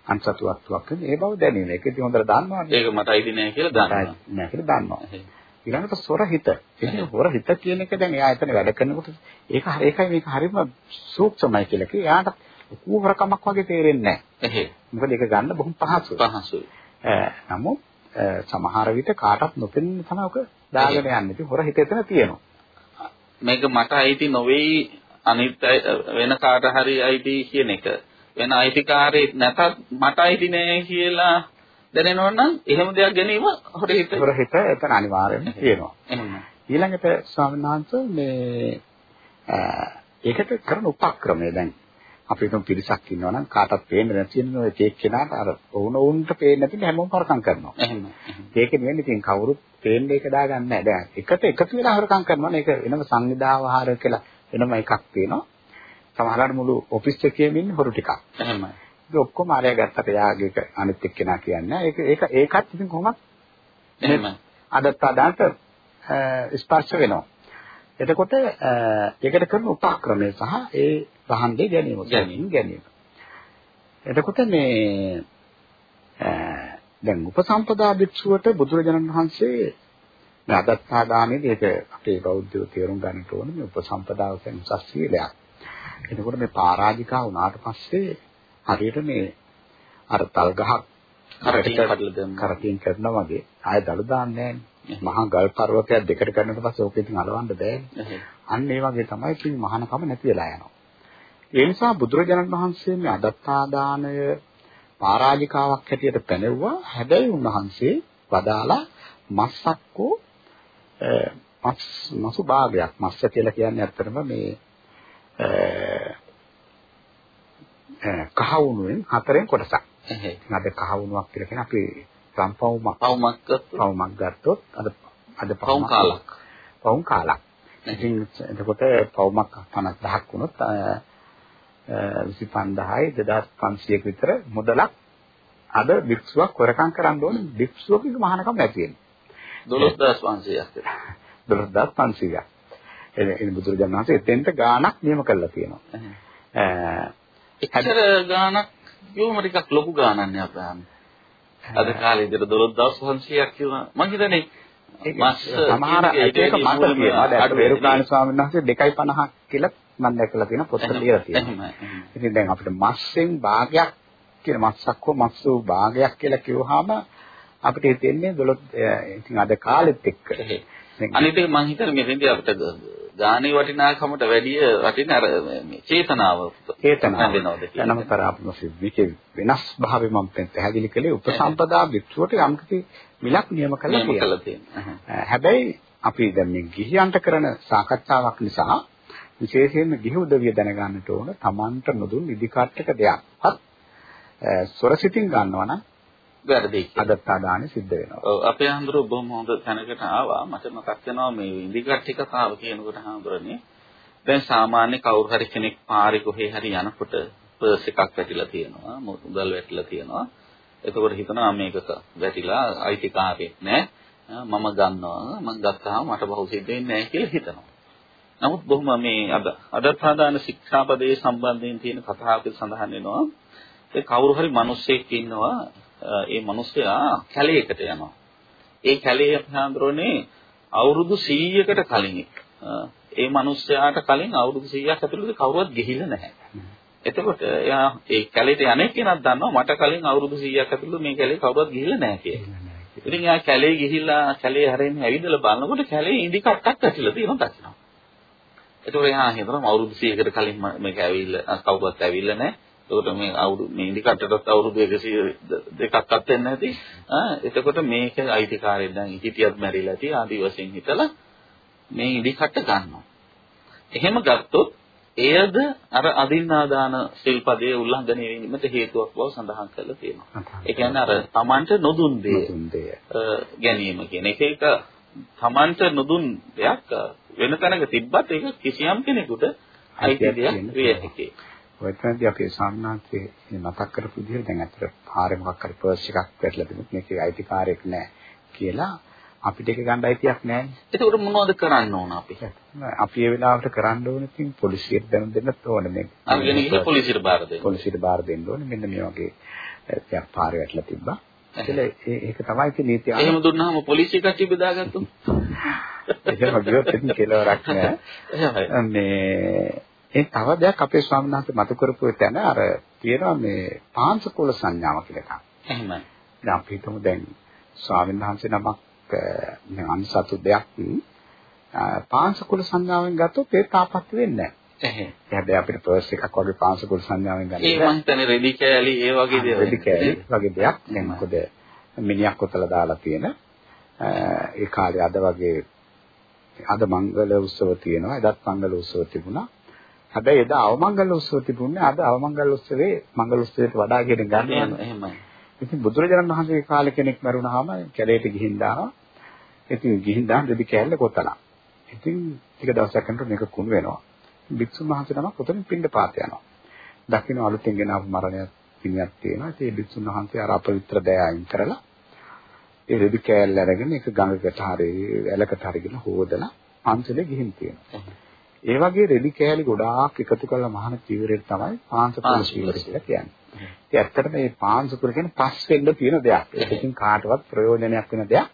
අන්සතු වස්තුවක් ඒ බව දැනීම. ඒක ඉතින් හොඳට දන්නවනේ ඒක මට අයිති නෑ කියලා දන්නවා. නෑ කියලා දන්නවා ඊළඟට සොර හිත. ඉතින් හොර හිත කියන එක දැන් එයා එතන වැඩ කරනකොට ඒක හරි ඒකයි මේක හරිම සූක්ෂමයි කියලා කිය. එයාට ලොකු හොරකමක් වගේ තේරෙන්නේ නැහැ. මොකද ඒක ගන්න බොහොම පහසුයි. පහසුයි. නමුත් සමහර විට කාටත් නොපෙනෙන ඔක දාගෙන යන්නේ. ඉතින් හොර හිත එතන තියෙනවා. මේක මට අයිති නොවේයි අනිත් වෙන කාට හරි අයිති කියන එක. වෙන අයිතිකාරයෙක් නැතත් මට අයිති නෑ කියලා දැනෙනවා නම් එහෙම දෙයක් ගැනීම හොර හිත හොර හිත එතන අනිවාර්යයෙන්ම තියෙනවා. ඊළඟට ස්වාමීන් වහන්සේ මේ ඒකට කරන උපක්‍රමය දැන් අපි හිතමු පිරිසක් ඉන්නවා නම් කාටවත් පේන්නේ නැති වෙන ඔය චේක් කෙනාට අර වුණ වුන්ට පේන්නේ නැති හැමෝම හොරකම් කරනවා. එහෙම. ඒක නෙවෙයි ඉතින් කවුරුත් පේන්නේ ඒක දාගන්නේ නැහැ. දැන් එකට එකතු වෙලා හොරකම් කරනවා. මේක වෙනම සංවිධාවහාර කියලා වෙනම එකක් තියෙනවා. සමහරවිට මුළු ඔෆිස් එකේම ඉන්න හොරු ටිකක්. එහෙමයි. ඔක්කොම ආරය ගත්තට යාගේක අනිත් එක්කෙනා කියන්නේ. ඒක ඒක ඒකත් ඉතින් කොහොමද? එහෙම. අදත් අදාට ස්පර්ශ වෙනවා. එතකොට ඒකට කරන උපක්‍රමය සහ ඒ රහන් දෙය ගැනීම ගැනීම ගැනීම. එතකොට මේ දැන් උපසම්පදා භික්ෂුවට බුදුරජාණන් වහන්සේ මේ අදත්තා දානයේදී ඒක අපේ බෞද්ධයෝ තේරුම් ගන්නට ඕනේ මේ උපසම්පදාව කියන්නේ උසස් සීලයක්. එතකොට මේ පරාජිකා වුණාට පස්සේ හරියට මේ අර තල් ගහක් කරටින් කඩලා දැම්ම කරටින් කරනවා වගේ ආය දළු දාන්නේ මහා ගල් පර්වතයක් දෙකට කරනකොට පස්සේ ඕක ඉතින් අලවන්න බෑනේ. අන්න ඒ වගේ තමයි ඉතින් මහානකම නැති වෙලා යනවා. ඒ නිසා බුදුරජාණන් වහන්සේ මේ අදත්තා දාණය පරාජිකාවක් හැටියට පැනෙවුවා. හැබැයි උන්වහන්සේ වදාලා මස්සක්කෝ මස් මසු භාගයක් මස්ස කියලා කියන්නේ ඇත්තටම මේ කහවණුවෙන් හතරෙන් කොටසක්. එහෙයි. අද කහවණුවක් කියලා කියන අපි සම්පවුමක් පවුමක් ගත්තොත් පවුමක් ගත්තොත් අද අද පවුම් කාලක්. පවුම් කාලක්. ඉතින් එතකොට පවුමක් 50000ක් වුණොත් 25000යි 2500ක විතර මුදලක් අද භික්ෂුවක් හොරකම් කරන්න ඕන භික්ෂුවකගේ මහානකම නැති වෙන්නේ. 12500ක්. 12500ක්. එනේ බුදුරජාණන් වහන්සේ එතෙන්ට ගාණක් නියම කළා තියෙනවා. එච්චර ගාණක් කිව්වම ටිකක් ලොකු ගාණක් නේ අපහාම. අද කාලේ ඉතල 12500ක් කියනවා. මං හිතන්නේ මස් සමහර එක මත තියෙනවා. දැන් වේරුකාණ ස්වාමීන් වහන්සේ 2.50ක් කියලා මම දැකලා තියෙන පොත ලියලා තියෙනවා. ඉතින් දැන් අපිට මස්සෙන් භාගයක් කියන මස්සක් හෝ මස්සු භාගයක් කියලා කිව්වහම අපිට හිතෙන්නේ 12 ඉතින් අද කාලෙත් එක්ක අනිත් එක මම හිතන්නේ මෙතෙන්දී අපිට ගානේ වටිනාකමට වැඩිය වටින අර චේතනාව චේතනාව. වෙනවද අර අපේ මේකේ වෙනස් භාවය මම පැහැදිලි කළේ උපසම්පදා වික්ෂුවට යම්කිසි මිලක් නියම කළා තියෙනවා. හැබැයි අපි දැන් මේ ගිහියන්ට කරන සාකච්ඡාවක් නිසා විශේෂයෙන්ම ගිහි උදවිය දැනගන්නට ඕන Tamanට නොදුන් ඉදිකට්ටක දෙයක්වත් සොරසිතින් ගන්නවා නම් වැරදි කියලා. අදත්තාදානෙ සිද්ධ වෙනවා. ඔව් අපේ හඳුරු බොහොම හොඳ තැනකට ආවා. මට මතක් වෙනවා මේ ඉන්දිකට් කතාව කියනකොට හඳුරන්නේ. දැන් සාමාන්‍ය කවුරු හරි කෙනෙක් පාරේ කොහේ හරි යනකොට පර්ස් එකක් වැටිලා තියෙනවා. මුදල් වැටිලා තියෙනවා. එතකොට හිතනවා මේක වැටිලා අයිතිකාරයෙක් නෑ. මම ගන්නවා. මම ගත්තාම මට බහුව සිද්ධ වෙන්නේ නැහැ කියලා හිතනවා. නමුත් බොහොම මේ අද අදත්තාදාන ශික්ෂාපදයේ සම්බන්ධයෙන් තියෙන කතාවක සඳහන් වෙනවා. ඒ කවුරු හරි මිනිස්සෙක් ඉන්නවා ඒ මිනිස්සයා කැලේකට යනවා. ඒ කැලේ අපහාඳුරනේ අවුරුදු 100කට කලින් ඒ මිනිස්සයාට කලින් අවුරුදු 100ක් ඇතුළත කවුරුවත් ගිහිල්ලා නැහැ. එතකොට එයා ඒ කැලේට යන්නේ කෙනක් දන්නවා මට කලින් අවුරුදු 100ක් ඇතුළත මේ කැලේ කවුරුවත් ගිහිල්ලා නැහැ කියලා. ඉතින් එයා කැලේ ගිහිල්ලා කැලේ හැරෙන්න ඇවිදලා බලනකොට කැලේ ඉඳි කට්ටක් ඇතිලා තියෙනවා දකිනවා. එතකොට එයා හිතනවා අවුරුදු 100කට කලින් මේක ඇවිල්ලා කවුරුවත් ඇවිල්ලා නැහැ. එතකොට මේ අවුරුදු මේ ඉදි කටටත් අවුරුදු 102ක්වත් වෙන්නේ නැති. ආ එතකොට මේක අයිතිකාරයෙන් දැන් හිටියත් මැරිලා ඇති ආදි වශයෙන් හිතලා මේ ඉදි කට ගන්නවා. එහෙම ගත්තොත් එයද අර අදින්නාදාන සිල්පදයේ උල්ලංඝනය වීමට හේතුවක් බව සඳහන් කරලා තියෙනවා. ඒ කියන්නේ අර Tamanට නොදුන් දේ ගැනීම කියන එක ඒක Tamanට නොදුන් දෙයක් වෙන තැනක තිබ්බත් ඒක කිසියම් කෙනෙකුට අයිති දෙයක් විය හැකියි. ඔය තැනදී අපේ සාන්නාංශයේ මතක් කරපු විදිහට දැන් අතට පාරේ මොකක් හරි පර්ස් එකක් වැටලා තිබුණොත් මේකේ අයිතිකාරයක් නැහැ කියලා අපිට ඒක ගන්න අයිතියක් නැහැ. ඒකට මොනවද කරන්න ඕන අපි? අපි ඒ වෙලාවට කරන්න ඕන ඉතින් පොලිසියට දැනුම් දෙන්නත් ඕන මේ. අරගෙන ගිහින් පොලිසියට බාර දෙන්න. පොලිසියට බාර දෙන්න ඕනේ. මෙන්න මේ වගේ දෙයක් පාරේ වැටලා තිබ්බා. ඒකල ඒක තමයි ඉතින් නීතිය. එහෙම දුන්නාම පොලිසිය කට්ටිය බෙදාගත්තොත්. එහෙම ගියොත් ඉතින් කෙලවරක් නැහැ. මේ ඒ තව දෙයක් අපේ ස්වාමීන් වහන්සේ මතු කරපු තැන අර තියෙනවා මේ පාංශකූල සංඥාව කියලා එකක්. එහෙමයි. දැන් අපි හිතමු දැන් ස්වාමීන් වහන්සේ නමක් මේ අනිසතු දෙයක් පාංශකූල සංඥාවෙන් ගත්තොත් ඒ තාපත් වෙන්නේ නැහැ. හැබැයි අපිට පර්ස් එකක් වගේ පාංශකූල සංඥාවෙන් ගන්න. ඒ මං හිතන්නේ රෙදි කෑලි ඒ වගේ දේවල්. රෙදි කෑලි වගේ දෙයක්. දැන් මොකද මිනිහක් කොතලා දාලා තියෙන ඒ කාලේ අද වගේ අද මංගල උත්සව තියෙනවා. එදත් මංගල උත්සව තිබුණා. හැබැයි එදා අවමංගල උත්සව තිබුණේ අද අවමංගල උත්සවේ මංගල උත්සවයට වඩා ගෙන ගන්න එහෙමයි. ඉතින් බුදුරජාණන් වහන්සේගේ කාලේ කෙනෙක් මරුණාම කැලේට ගිහින් දානවා. ඉතින් ගිහින් දාන දෙවි කැලේ කොතලා. ඉතින් ටික දවසක් යනකොට මේක කුණු වෙනවා. භික්ෂුන් වහන්සේ නමක් උතනින් පින්ඩ පාත යනවා. දකින්න අලුතෙන් ගෙන ආපු මරණයක් පිනියක් තියෙනවා. ඉතින් ඒ භික්ෂුන් වහන්සේ අර අපවිත්‍ර දය අයින් කරලා ඒ රෙදි කෑල්ල අරගෙන ඒක ගඟකට හරි ඇලකට හරි ගිහලා හොදලා පන්සලේ ගිහින් තියෙනවා. ඒ වගේ රෙදි කෑලි ගොඩාක් එකතු කරලා මහාන චීවරයට තමයි පාංශකුල චීවර කියලා කියන්නේ. ඉතින් ඇත්තටම මේ පාංශකුල කියන්නේ පස් වෙන්න තියෙන දෙයක්. ඒකකින් කාටවත් ප්‍රයෝජනයක් වෙන දෙයක්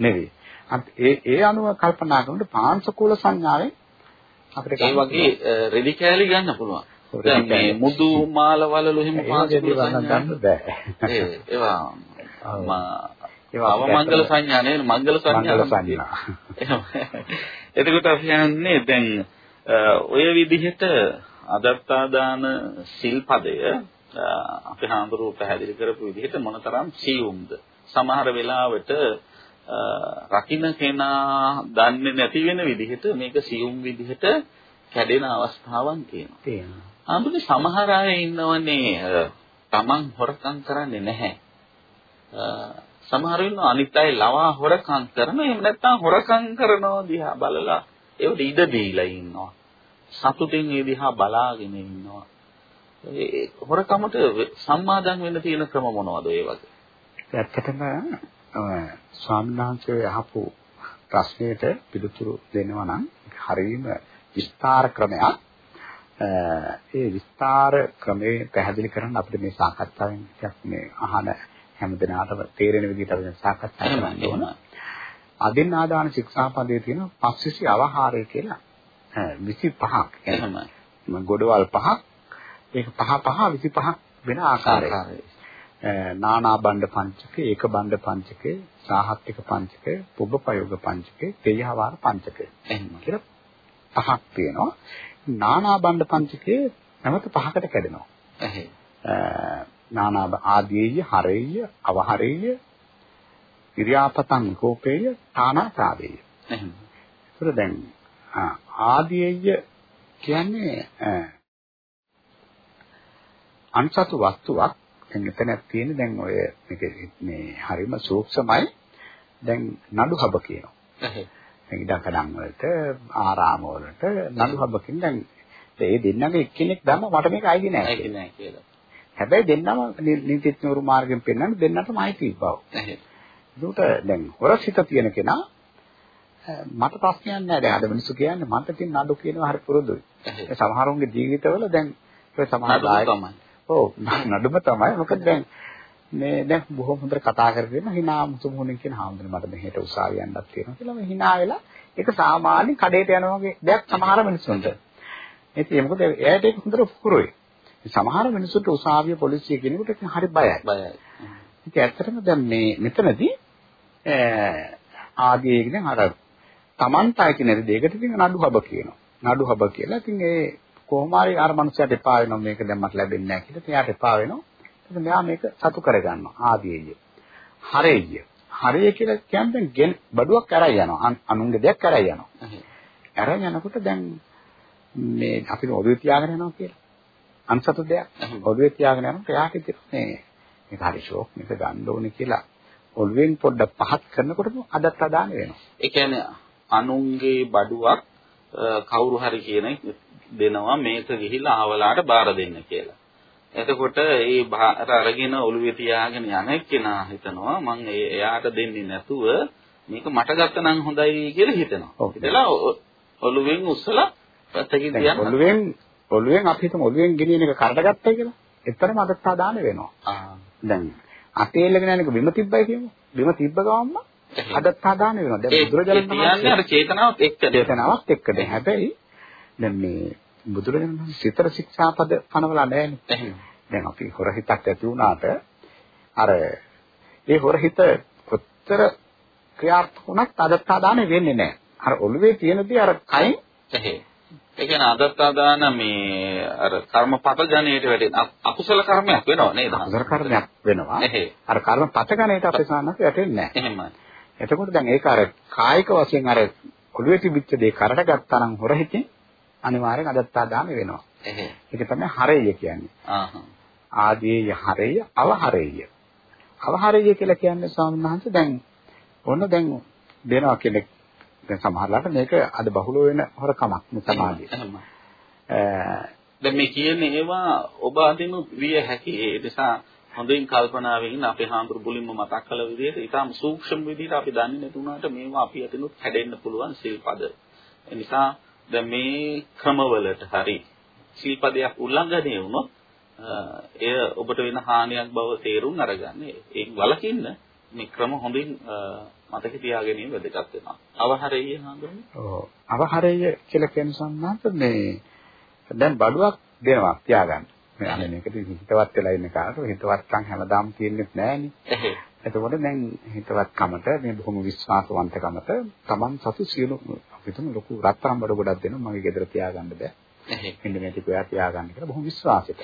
නෙවෙයි. ඒ ඒ අනුව කල්පනා කරනකොට පාංශකුල සංඥාවෙන් අපිට ඒ වගේ රෙදි කෑලි ගන්න පුළුවන්. දැන් මේ මුදු මාල වලලු එහෙම පාංශකුල සංඥා ගන්න බෑ. ඒවා ඒවා අවමංගල සංඥා නෙවෙයි මංගල සංඥා. එතකොට අපි යන්නේ දැන් ඔය විදිහට අදත්තාදාන සිල්පදය අපේ හාමුදුරුවෝ පැහැදිලි කරපු විදිහට මොනතරම් සියුම්ද සමහර වෙලාවට රකින්න කෙනා දන්නේ නැති වෙන විදිහට මේක සියුම් විදිහට කැඩෙන අවස්ථාවන් තියෙනවා. තියෙනවා. ආමුනේ සමහර අය ඉන්නවනේ තමන් හොරකම් කරන්නේ නැහැ. සමහර ඉන්නවා අනිත් අය ලවා හොරකම් කරන එහෙම නැත්නම් හොරකම් කරනවා දිහා බලලා ඒවට ඉඩ දීලා ඉන්නවා. සතුටින් ඒ දිහා බලාගෙන ඉන්නවා. ඒ හොරකමට සම්මාදම් වෙන්න තියෙන ක්‍රම මොනවද ඒ වගේ? ඇත්තටම ස්වාමීන් වහන්සේ අහපු ප්‍රශ්නයට පිළිතුරු දෙනවා නම් හරියම විස්තර ක්‍රමයක්. ඒ විස්තර ක්‍රමේ පැහැදිලි කරන්න අපිට මේ සාකච්ඡාවෙන් ටිකක් මේ අහන හැමදෙනාටම තේරෙන විදිහට අපි සාකච්ඡා කරන්න ඕන. අදින්නාදාන ශික්ෂාපදයේ තියෙන පස්සිසි අවහාරය කියලා 25ක් එහෙම ගොඩවල් පහක් ඒක පහ පහ 25ක් වෙන ආකාරය. නානා බණ්ඩ පංචකේ, ඒක බණ්ඩ පංචකේ, සාහත්තික පංචකේ, පුබ්බපයෝග පංචකේ, තේයහවාර පංචකේ. එහෙම කියලා පහක් තියෙනවා. නානා බණ්ඩ පංචකේ නැවත පහකට කැඩෙනවා. එහේ. නානා ආදීය, හරේය, අවහරේය, ඉරියාපතං කෝපේය, තානා ප්‍රාදේය. එහෙම. ඒතර දැන් ආදීය කියන්නේ අන්සතු වස්තුවක් දැන් එතනක් තියෙන දැන් ඔය මේක මේ හරිම සූක්ෂමයි දැන් නඩු හබ කියනවා. දැන් ඉඩකඩම් වලට ආරාම වලට නඩු හබ කියන දැන් ඒ දෙන්නගේ එක්කෙනෙක් දැම්ම මට මේක අයිති නෑ අයිති නෑ කියලා. හැබැයි දෙන්නම නීතිඥවරු මාර්ගෙන් පෙන්වන්න දෙන්නටම අයිති බව. ඒකට දැන් හොරසිත තියෙන කෙනා මට ප්‍රශ්නයක් නෑ දැන් අද මිනිස්සු කියන්නේ මට තියෙන නඩු කියනවා හරි පුරුදුයි. ඒ සමහරුන්ගේ ජීවිතවල දැන් ඒ සමහර තමයි. ඔව් නඩුම තමයි. මොකද දැන් මේ දැන් බොහොම හොඳට කතා කරගෙන hina මුතු මොහොනින් කියන හාමුදුරනේ මට මෙහෙට උසාවිය යන්නත් තියෙනවා කියලා මේ hina වෙලා ඒක සාමාන්‍ය කඩේට යනවා වගේ දෙයක් සමහර මිනිස්සුන්ට. ඉතින් මොකද එයාට ඒක හොඳට පුරුයි. සමහර මිනිස්සුන්ට උසාවිය පොලිසිය කෙනෙකුට ඒක හරි බයයි. බයයි. ඉතින් ඇත්තටම දැන් මේ මෙතනදී ආදී කියන්නේ අර Tamanට අයිති නැති දෙයකට ඉතින් නඩු හබ කියනවා. නඩු හබ කියලා. ඉතින් ඒ කොහොම හරි අර මනුස්සයාට එපා වෙනවා මේක දැන් මට ලැබෙන්නේ නැහැ කියලා. එයාට එපා වෙනවා. ඉතින් මෙයා මේක සතු කරගන්නවා. ආදීය. හරෙය. හරය කියලා කියන්නේ ගෙන් බඩුවක් අරයි යනවා. අනුන්ගේ දෙයක් අරයි යනවා. අරන් යනකොට දැන් මේ අපි ඔළුවේ තියාගෙන යනවා කියලා. අන්සතු දෙයක් ඔළුවේ තියාගෙන යනකොට එයාට ඉතින් මේ මේක හරි ෂෝක් මේක ගන්න ඕනේ කියලා ඔළුවෙන් පොඩ්ඩක් පහත් කරනකොටම අදත් අදාන වෙනවා. ඒ කියන්නේ අනුන්ගේ බඩුවක් කවුරු හරි කියන දෙනවා මේක ගිහිල්ලා ආවලාට බාර දෙන්න කියලා. එතකොට ඒ බාර අරගෙන ඔළුවේ තියාගෙන යන එක්කෙනා හිතනවා මං එයාට දෙන්නේ නැතුව මේක මට ගත්තනම් හොඳයි කියලා හිතනවා. හිතලා ඔළුවෙන් උස්සලා පැත්තකින් තියන්න. ඔළුවෙන් ඔළුවෙන් අපි හිතමු ඔළුවෙන් ගෙනියන එක කරට ගත්තයි කියලා. එතරම් අදත්තා දාන වෙනවා. ආ. දැන් අතේ එල්ලගෙන යන එක බිම තිබ්බයි කියමු. බිම තිබ්බ ගමන්ම අදත්තා දාන වෙනවා. දැන් බුදුරජාණන් වහන්සේ අර චේතනාවත් එක්ක චේතනාවත් එක්කද. හැබැයි දැන් මේ බුදුරජාණන් වහන්සේ සිතර ශික්ෂාපද පනවලා නැහැනේ. දැන් අපි හොර හිතක් ඇති වුණාට අර ඒ හොර හිත කොතර ක්‍රියාත්මක වුණත් අදත්තා දාන වෙන්නේ නැහැ. අර ඔළුවේ තියෙනදී අර කයින් ඒ කියන්නේ අදත්තාදාන මේ අර කර්මපත ජනේට වැටෙන අකුසල කර්මයක් වෙනව නේද? අකුසල කර්මයක් වෙනවා. අර කර්මපත ගණයට අපේ සාන්නක් වැටෙන්නේ නැහැ. එහෙමයි. එතකොට දැන් ඒක අර කායික වශයෙන් අර ඔළුවේ තිබිච්ච දේ කරට ගත්තා නම් හොර හිතින් අනිවාර්යෙන් අදත්තාදාන වෙනවා. එහෙම. ඒක තමයි හරය කියන්නේ. ආහ්. ආදී හරය අවහරය. අවහරය කියලා කියන්නේ ස්වාමීන් වහන්සේ දැන් ඔන්න දැන් දෙනවා කෙනෙක් දැන් සමහරවිට මේක අද බහුල වෙන හොරකමක් මේ සමාජයේ. දැන් මේ කියන්නේ ඒවා ඔබ අදිනුත් විය හැකි. ඒ නිසා හොඳින් කල්පනාවෙන් අපේ හාමුදුරු බුලින්ම මතක් කළ විදිහට ඊටාම සූක්ෂම විදිහට අපි දන්නේ නැතුණාට මේවා අපි අතිනුත් හැදෙන්න පුළුවන් සිල්පද. ඒ නිසා දැන් මේ ක්‍රමවලට හරි සිල්පදයක් උල්ලංඝනය වුණොත් එය ඔබට වෙන හානියක් බව තේරුම් අරගන්න. ඒක වලකින්න මේ ක්‍රම හොඳින් මතක තියාගැනීම වැදගත් වෙනවා. අවහරය හඳුනන්නේ? ඔව්. අවහරය කියලා කියන සම්මාත මේ දැන් බඩුවක් දෙනවා තියාගන්න. මේ අනේ මේකට හිතවත් වෙලා ඉන්න කාට හිතවත්කම් හැමදාම තියෙන්නේ නැහනේ. එතකොට දැන් හිතවත්කමට මේ බොහොම විශ්වාසවන්තකමට Taman සතු සියලු අපිටම ලොකු රත්තරන් බඩ ගොඩක් දෙනවා මගේ ගෙදර තියාගන්න බෑ. මෙන්න මේ ටික ඔයා තියාගන්න කියලා බොහොම විශ්වාසෙට.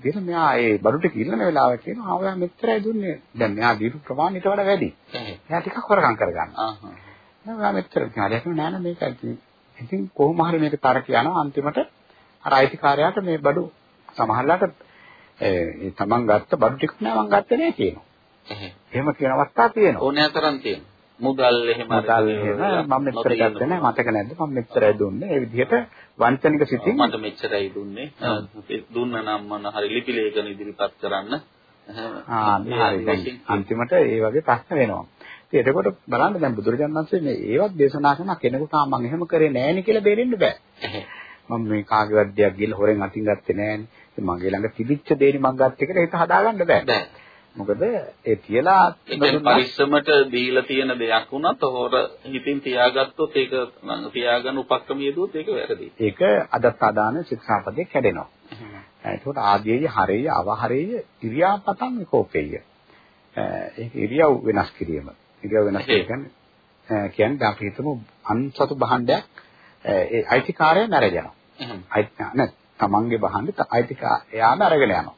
ඊට මෙයා ඒ බඩු ටික ඉල්ලන වෙලාවට කියනවා ආ ඔයා මෙච්චරයි දුන්නේ. දැන් මෙයා දීපු ප්‍රමාණයට වඩා වැඩි. එයා ටිකක් හොරකම් කරගන්නවා. ආහ්. නෑ ඔයා මෙච්චර කාර්යයක් නෑ නෑ මේක ඉතින් කොහොම හරි මේක තරක යනවා අන්තිමට අර අයිතිකාරයාට මේ බඩු සමහරලාට ඒ තමන් ගත්ත බඩු ටික නෑ මං ගත්තේ නෑ කියනවා. එහෙම කියන අවස්ථා තියෙනවා. ඕනෑ තරම් තියෙනවා. මුදල් එහෙම මුදල් එහෙම මම මෙච්චර ගත්තේ නැහැ. මතක නැද්ද? මම මෙච්චරයි දුන්නේ? ඒ විදිහට වංචනික සිතින් මට මෙච්චරයි දුන්නේ? දුන්න නම් මොන හරි ලිපි ලේඛන ඉදිරිපත් කරන්න. ආ හරි. අන්තිමට ඒ වගේ ප්‍රශ්න වෙනවා. ඉතින් එතකොට බලන්න දැන් බුදුරජාණන් වහන්සේ මේ ඒවත් දේශනා කරන කෙනෙකුට මම එහෙම කරේ නෑනේ කියලා බේරෙන්න බෑ. මම මේ කාගේවත් දෙයක් ගිහලා හොරෙන් අතින් ගත්තේ නෑනේ. මගේ ළඟ තිබිච්ච දේනි මං ගත්තේ කියලා ඒක හදාගන්න බෑ මොකද ඒ තියලා පරිස්සමට දීලා තියෙන දෙයක් වුණත් හොර හිතින් තියාගත්තොත් ඒක තියාගන්න උපක්‍රමයේ දුවොත් ඒක වැරදි. ඒක අදත්තාදාන ශික්ෂාපදේ කැඩෙනවා. ඒකට ආදීයේ හරේය අවහරේය ඉරියාපතන් විකෝපේය. ඒක ඉරියව් වෙනස් කිරීම. ඉරියව් වෙනස් කියන්නේ කියන්නේ අපි හිතමු අන්සතු භාණ්ඩයක් ඒ අයිතිකාරයන් අරගෙන යනවා. අයිති නැත් තමන්ගේ භාණ්ඩෙ අයිතිකා එයාම අරගෙන යනවා.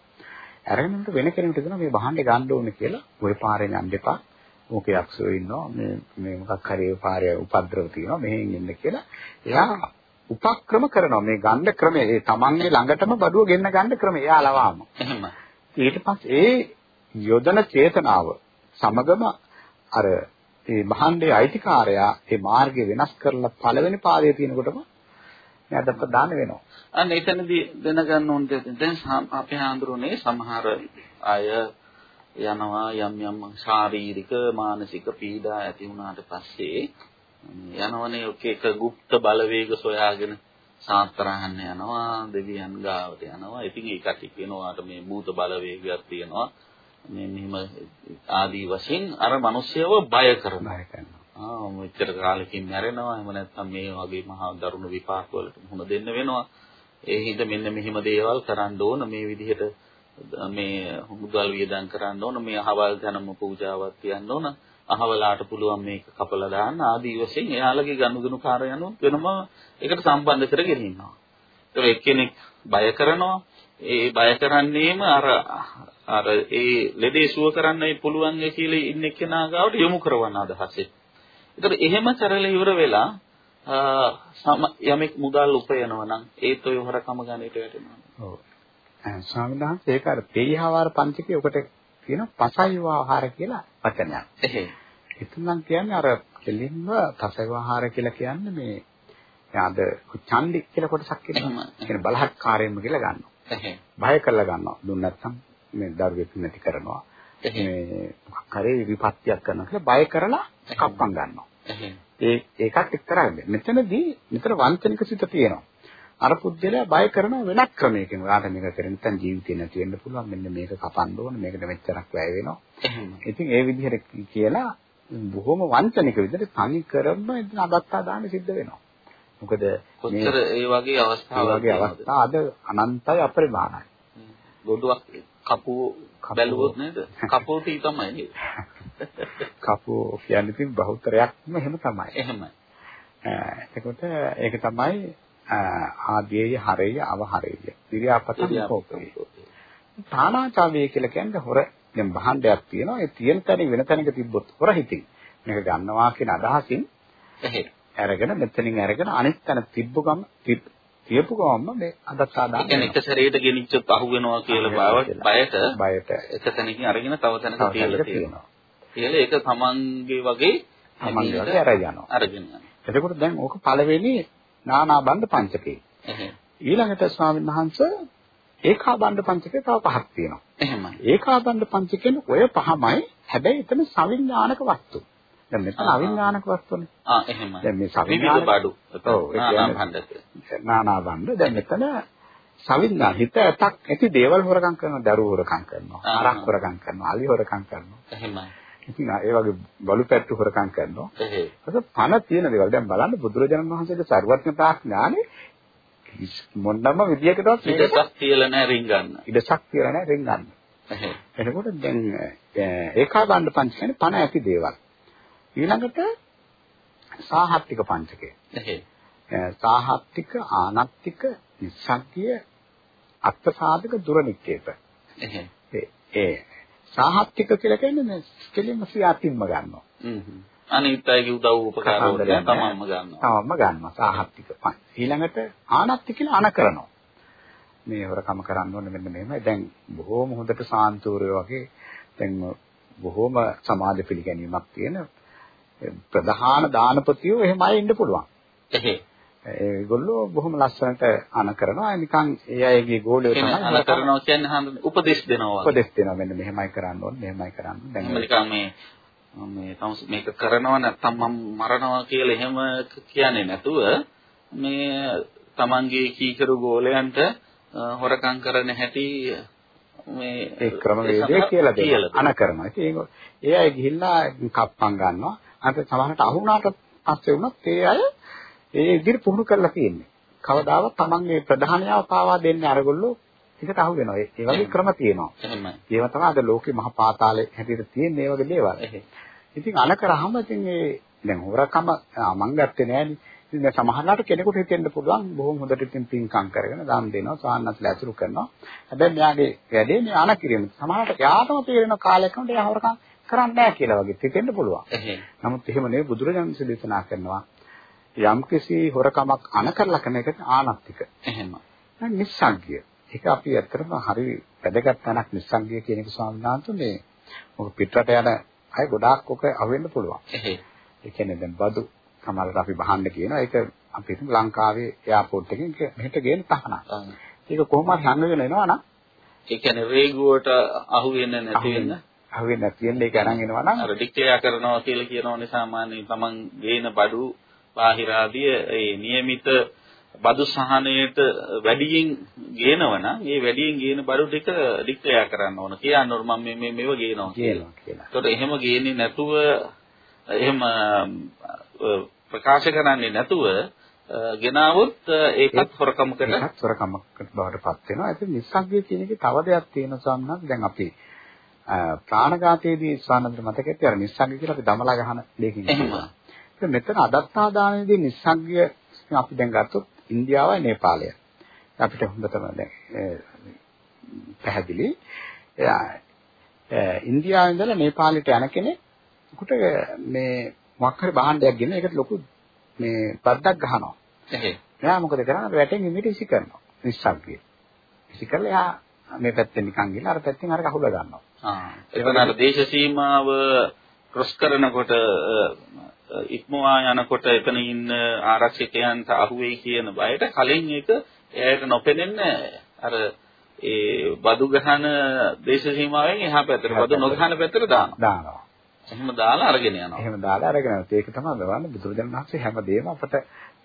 අරගෙන යනකොට වෙන කෙනෙකුට දෙනවා මේ භාණ්ඩේ ගන්න ඕනේ කියලා ওই පාරේ යන්න එපා. මොකේ යක්ෂයෝ ඉන්නවා මේ මේ මොකක් හරි පාරේ උපද්‍රව තියෙනවා මෙහෙන් එන්න කියලා. එයා උපක්‍රම කරනවා මේ ගන්න ක්‍රමය ඒ තමන්ගේ ළඟටම බඩුව ගෙන්න ගන්න ක්‍රමය එයා ලවාම. එහෙම. ඊට පස්සේ ඒ යොදන චේතනාව සමගම අර ඒ මහන්ඩේ අයිතිකාරයා ඒ මාර්ගය වෙනස් කරලා පළවෙනි පාදයේ තියෙනකොටම නැදප්ප දාන වෙනවා. අන්න එතනදී දැනගන්න ඕනේ දැන් අපේ ආන්දරුනේ සමහර අය යනවා යම් යම් ශාරීරික මානසික පීඩා ඇති වුණාට පස්සේ යනවනේ ඔක එක গুপ্ত බලවේග සොයාගෙන සාත්‍රාහන්න යනවා දෙවියන් ගාවට යනවා. ඉතින් ඒකට කියනවාට මේ භූත බලවේගයක් තියෙනවා. මේ මෙහිම ආදී වශයෙන් අර මිනිස්සයව බය කරනවා. ආ මෙච්චර කාලෙකින් මැරෙනවා. එහෙම නැත්නම් මේ වගේ මහා දරුණු විපාක වලට මුහුණ දෙන්න වෙනවා. ඒ හින්දා මෙන්න මෙහිම දේවල් කරන්න ඕන. මේ විදිහට මේ මුදල් වියදම් කරන්න ඕන. මේ අහවල් ජනම පූජාවක් තියන්න ඕන. අහවලාට පුළුවන් මේක කපලා දාන්න. ආදී වශයෙන් එයාලගේ ගනුදෙනු කාර්යයන්ව වෙනම එකට සම්බන්ධ කරගෙන ඉන්නවා. ඒක එක්කෙනෙක් බය කරනවා. ඒ බය කරන්නේම අර අර ඒ ලෙඩේ සුව කරන්නයි පුළුවන් කියලා ඉන්න කෙනා ගාවට යොමු කරවන අදහසෙන්. ඒතර එහෙම කරලා ඉවර වෙලා යමෙක් මුදල් උපයනවා නම් ඒත් ඔය හොරකම ගණේට වැටෙනවා. ඔව්. ස්වාමීන් ඒක අර තේයහාර පංචකයේ ඔකට කියන පසයිවාහාර කියලා වචනයක්. එහෙයි. එතනන් කියන්නේ අර දෙලින්ම පසයිවාහාර කියලා කියන්නේ මේ ආද චන්දි කියලා කොටසක් කියනවා. කියන්නේ බලහත්කාරයෙන්ම කියලා ගන්නවා. එහෙයි. බය කරලා ගන්නවා. දුන්න නැත්නම් මේ දරුවෙක් නැති කරනවා. මේ මොකක් හරි විපත්තියක් කරනවා කියලා බය කරලා කප්පම් ගන්නවා. ඒ ඒකත් එක්තරා මෙතනදී නිතර වංචනික සිත තියෙනවා. අර පුද්ගලයා බය කරන වෙනත් ක්‍රමයකින් ඔයාට මේක කරේ නැත්නම් ජීවිතේ නැති වෙන්න පුළුවන් මෙන්න මේක කපන්න ඕන මේකට මෙච්චරක් වැය වෙනවා. ඉතින් ඒ විදිහට කියලා බොහොම වංචනික විදිහට තනි කරම ඉතින් අදත්තා දාන්න සිද්ධ වෙනවා. මොකද කොච්චර ඒ වගේ අවස්ථාවක් වගේ අවස්ථා අද අනන්තයි අපරිමාණයි. ගොඩක් කපුව බැලුවොත් නේද? කපෝටි තමයි කපුව කියන්නේ ඉතින් බහුතරයක්ම එහෙම තමයි. එහෙමයි. එතකොට ඒක තමයි ආදීය හරය අවහරය. විරියාපතන් කෝපේ. තානාචාවේ කියලා කියන්නේ හොර දැන් භාණ්ඩයක් තියෙනවා. ඒ තියෙන තැන වෙන තැනක තිබ්බොත් හොර හිතින්. මේක ගන්නවා කියන අදහසින්. අරගෙන මෙතනින් අරගෙන අනිත් තැන තිබ්බ ගම තියපු ගමන්ම මේ අදත්. ඒ කියන්නේ එක සැරේට ගෙනිච්චොත් අහු වෙනවා කියලා බයට බයට එක තැනකින් අරගෙන තව තැනක තියලා තියෙනවා. කියලා ඒක තමන්ගේ වගේ තමන්ගේ වගේ අරගෙන යනවා. අරගෙන යනවා. එතකොට දැන් ඕක පළවෙනි නානාබන්ධ පංචකේ. ඊළඟට ස්වාමීන් වහන්සේ ඒකාබන්ධ පංචකේ තව පහක් තියෙනවා. එහෙමයි. ඒකාබන්ධ පංචකෙන් ඔය පහමයි හැබැයි එතන සවිඥානික වස්තු. දැන් මෙතන අවිඥානික වස්තුනේ. ආ එහෙමයි. දැන් මේ සවිඥානික බඩු. ඔව් ඒ කියන්නේ නානාබන්ධ. දැන් මෙතන සවිඥා හිත ඇතක් ඇති දේවල් හොරකම් කරනවා, දරුවෝ හොරකම් කරනවා, ආරක් හොරකම් කරනවා, අලි හොරකම් කරනවා. එහෙමයි. ඉතින් ඒ වගේ බලු පැට්ටු හොරකම් කරනවා. ඒක පණ තියෙන දේවල්. දැන් බලන්න බුදුරජාණන් වහන්සේගේ සර්වඥතා ඥානෙ මොන්නම විදියකටවත් ඉඩසක් තියලා නැහැ රින් ගන්න. ඉඩසක් තියලා නැහැ රින් ගන්න. එතකොට දැන් ඒකාබන්ධ පංච කියන්නේ පණ ඇති දේවල්. ඊළඟට සාහත්තික පංචකය. සාහත්තික ආනත්තික නිස්සග්ගිය අත්සාධක දුරනික්කේත. එහෙයි. ඒ සාහත්තික කියලා කියන්නේ මේ කෙලින්ම සියාතින්ම ගන්නවා. හ්ම්. අනිත් අයගේ උදව් උපකාර වලට තමන්ම ගන්නවා. තමන්ම ගන්නවා සාහත්තික පං. ඊළඟට ආනත්ති කියලා අන කරනවා. මේ හොරකම කරන්න ඕනේ මෙන්න මෙහෙමයි. දැන් බොහෝම හොඳට සාන්තුරය වගේ දැන් බොහෝම සමාජ පිළිගැනීමක් තියෙන ප්‍රධාන දානපතියෝ එහෙම අය ඉන්න පුළුවන්. එහේ. ඒගොල්ලෝ බොහොම ලස්සනට අන කරනවා. නිකන් ඒ අයගේ ගෝලය තමයි අන කරනවා කියන්නේ හඳුන උපදේශ දෙනවා. උපදේශ දෙනවා. මෙන්න මෙහෙමයි කරන්න ඕනේ, මෙහෙමයි කරන්න. දැන් නිකන් මේ මේ තමුස් මේක කරනවා නැත්තම් මම මරනවා කියලා එහෙම කියන්නේ නැතුව මේ තමන්ගේ කීකරු ගෝලයන්ට හොරකම් කරන හැටි මේ ඒ ක්‍රමවේදය කියලා දෙනවා. අන කරනවා. ඉතින් ඒ අය ගිහිල්ලා කප්පම් ගන්නවා. අන්ත සමහරට අහුණාට පස්සේ වුණත් ඒ අය ඒ විදිහට පුහුණු කරලා තියෙන්නේ. කවදාවත් තමන්ගේ ප්‍රධානියාව පාවා දෙන්නේ අරගොල්ලෝ එකට අහු වෙනවා. ඒ වගේ ක්‍රම තියෙනවා. එහෙමයි. ඒවා තමයි අද ලෝකේ මහ පාතාලේ හැටියට තියෙන මේ වගේ දේවල්. ඉතින් අන කරාම ඉතින් ඒ දැන් හොරකම මං ගත්තේ නෑනේ. ඉතින් දැන් සමහරවිට කෙනෙකුට හිතෙන්න පුළුවන් බොහොම හොඳට ඉතින් පින්කම් කරගෙන දාන් දෙනවා, සාන්නස්ලා ඇසුරු කරනවා. හැබැයි මෙයාගේ වැඩේ මේ අන කිරීම. සමහරවිට යාතම තේරෙන කාලයකට එයා හොරකම් කරන්නේ නැහැ කියලා වගේ හිතෙන්න පුළුවන්. නමුත් එහෙම නෙවෙයි බුදුරජාණන් දේශනා කරනවා. යම්කිසි හොරකමක් අන කරලා කරන එක ආනත්තික. එහෙම. නිස්සග්ගය. ඒක අපි ඇත්තටම හරි වැදගත් තැනක් නිස්සග්ගය කියන එක වහන්සේ මේ මොකද පිටරට යන අය ගොඩාක් ඔක අහුවෙන්න පුළුවන්. එහෙයි. ඒ කියන්නේ දැන් බදු සමහරවිට අපි බහන්න කියනවා. ඒක අපි හිතමු ලංකාවේ එයාපෝට් එකෙන් මෙහෙට ගේන තහනක්. ඒක කොහොම හරි හංගගෙන එනවා නම් ඒ කියන්නේ රේගුවට අහු වෙන්නේ නැති වෙන්න අහු වෙන්නේ නැති වෙන්න ඒක අරන් එනවා නම් අර ඩික්ලෙයාර් කරනවා කියලා කියනෝනේ සාමාන්‍යයෙන් තමන් ගේන බඩු බාහිර ආදී ඒ નિયમિત බදු සහනයට වැඩියෙන් ගේනවනම් ඒ වැඩියෙන් ගේන බඩු ටික ඩික්ලෙයාර් කරන්න ඕන. කියන්න ඕන මම මේ මේව ගේනවා කියලා. ඒකට එහෙම ගේන්නේ නැතුව එහෙම ප්‍රකාශ කරන්නේ නැතුව ගෙනාවොත් ඒකත් හොරකමකට ඒකත් හොරකමකට බවට පත් වෙනවා. ඒක නිස්සග්ගය කියන එකේ තව දෙයක් තියෙනවා සම්මත දැන් අපි ප්‍රාණඝාතයේදී ස්වානන්දර මතකෙත් අර නිස්සග්ගය කියලා අපි දමලා ගහන දෙයකින් එහෙම. මෙතන අදත්තා දානයේදී නිස්සග්ගය අපි දැන් ගත්තොත් ඉන්දියාවයි නේපාලය. අපිට හොඳටම දැන් පැහැදිලි. ඉන්දියාවෙන් ඉඳලා නේපාලයට යන කෙනෙකුට මේ මොකක් හරි භාණ්ඩයක් ගෙන ඒකට ලොකු මේ බද්දක් ගහනවා. එහෙයි. එයා මොකද කරන්නේ? වැටෙන් ඉමිට ඉසි කරනවා. නිස්සග්ගය. ඉසි කරලා එයා මේ පැත්තෙන් නිකන් ගිහලා අර පැත්තෙන් අර කහුල ගන්නවා. ආ. එතන අර දේශ සීමාව ක්‍රොස් කරනකොට ඉක්මවා යනකොට එතන ඉන්න ආරක්ෂකයන්ට අහුවෙයි කියන බයට කලින් ඒක එයාට නොපෙනෙන්න අර ඒ බදු ගහන දේශ සීමාවෙන් එහා පැත්තට බදු නොගහන පැත්තට දානවා. දානවා. එහෙම දාලා අරගෙන යනවා. එහෙම දාලා අරගෙන යනවා. ඒක තමයි බලන්න බුදුරජාණන් වහන්සේ හැමදේම අපට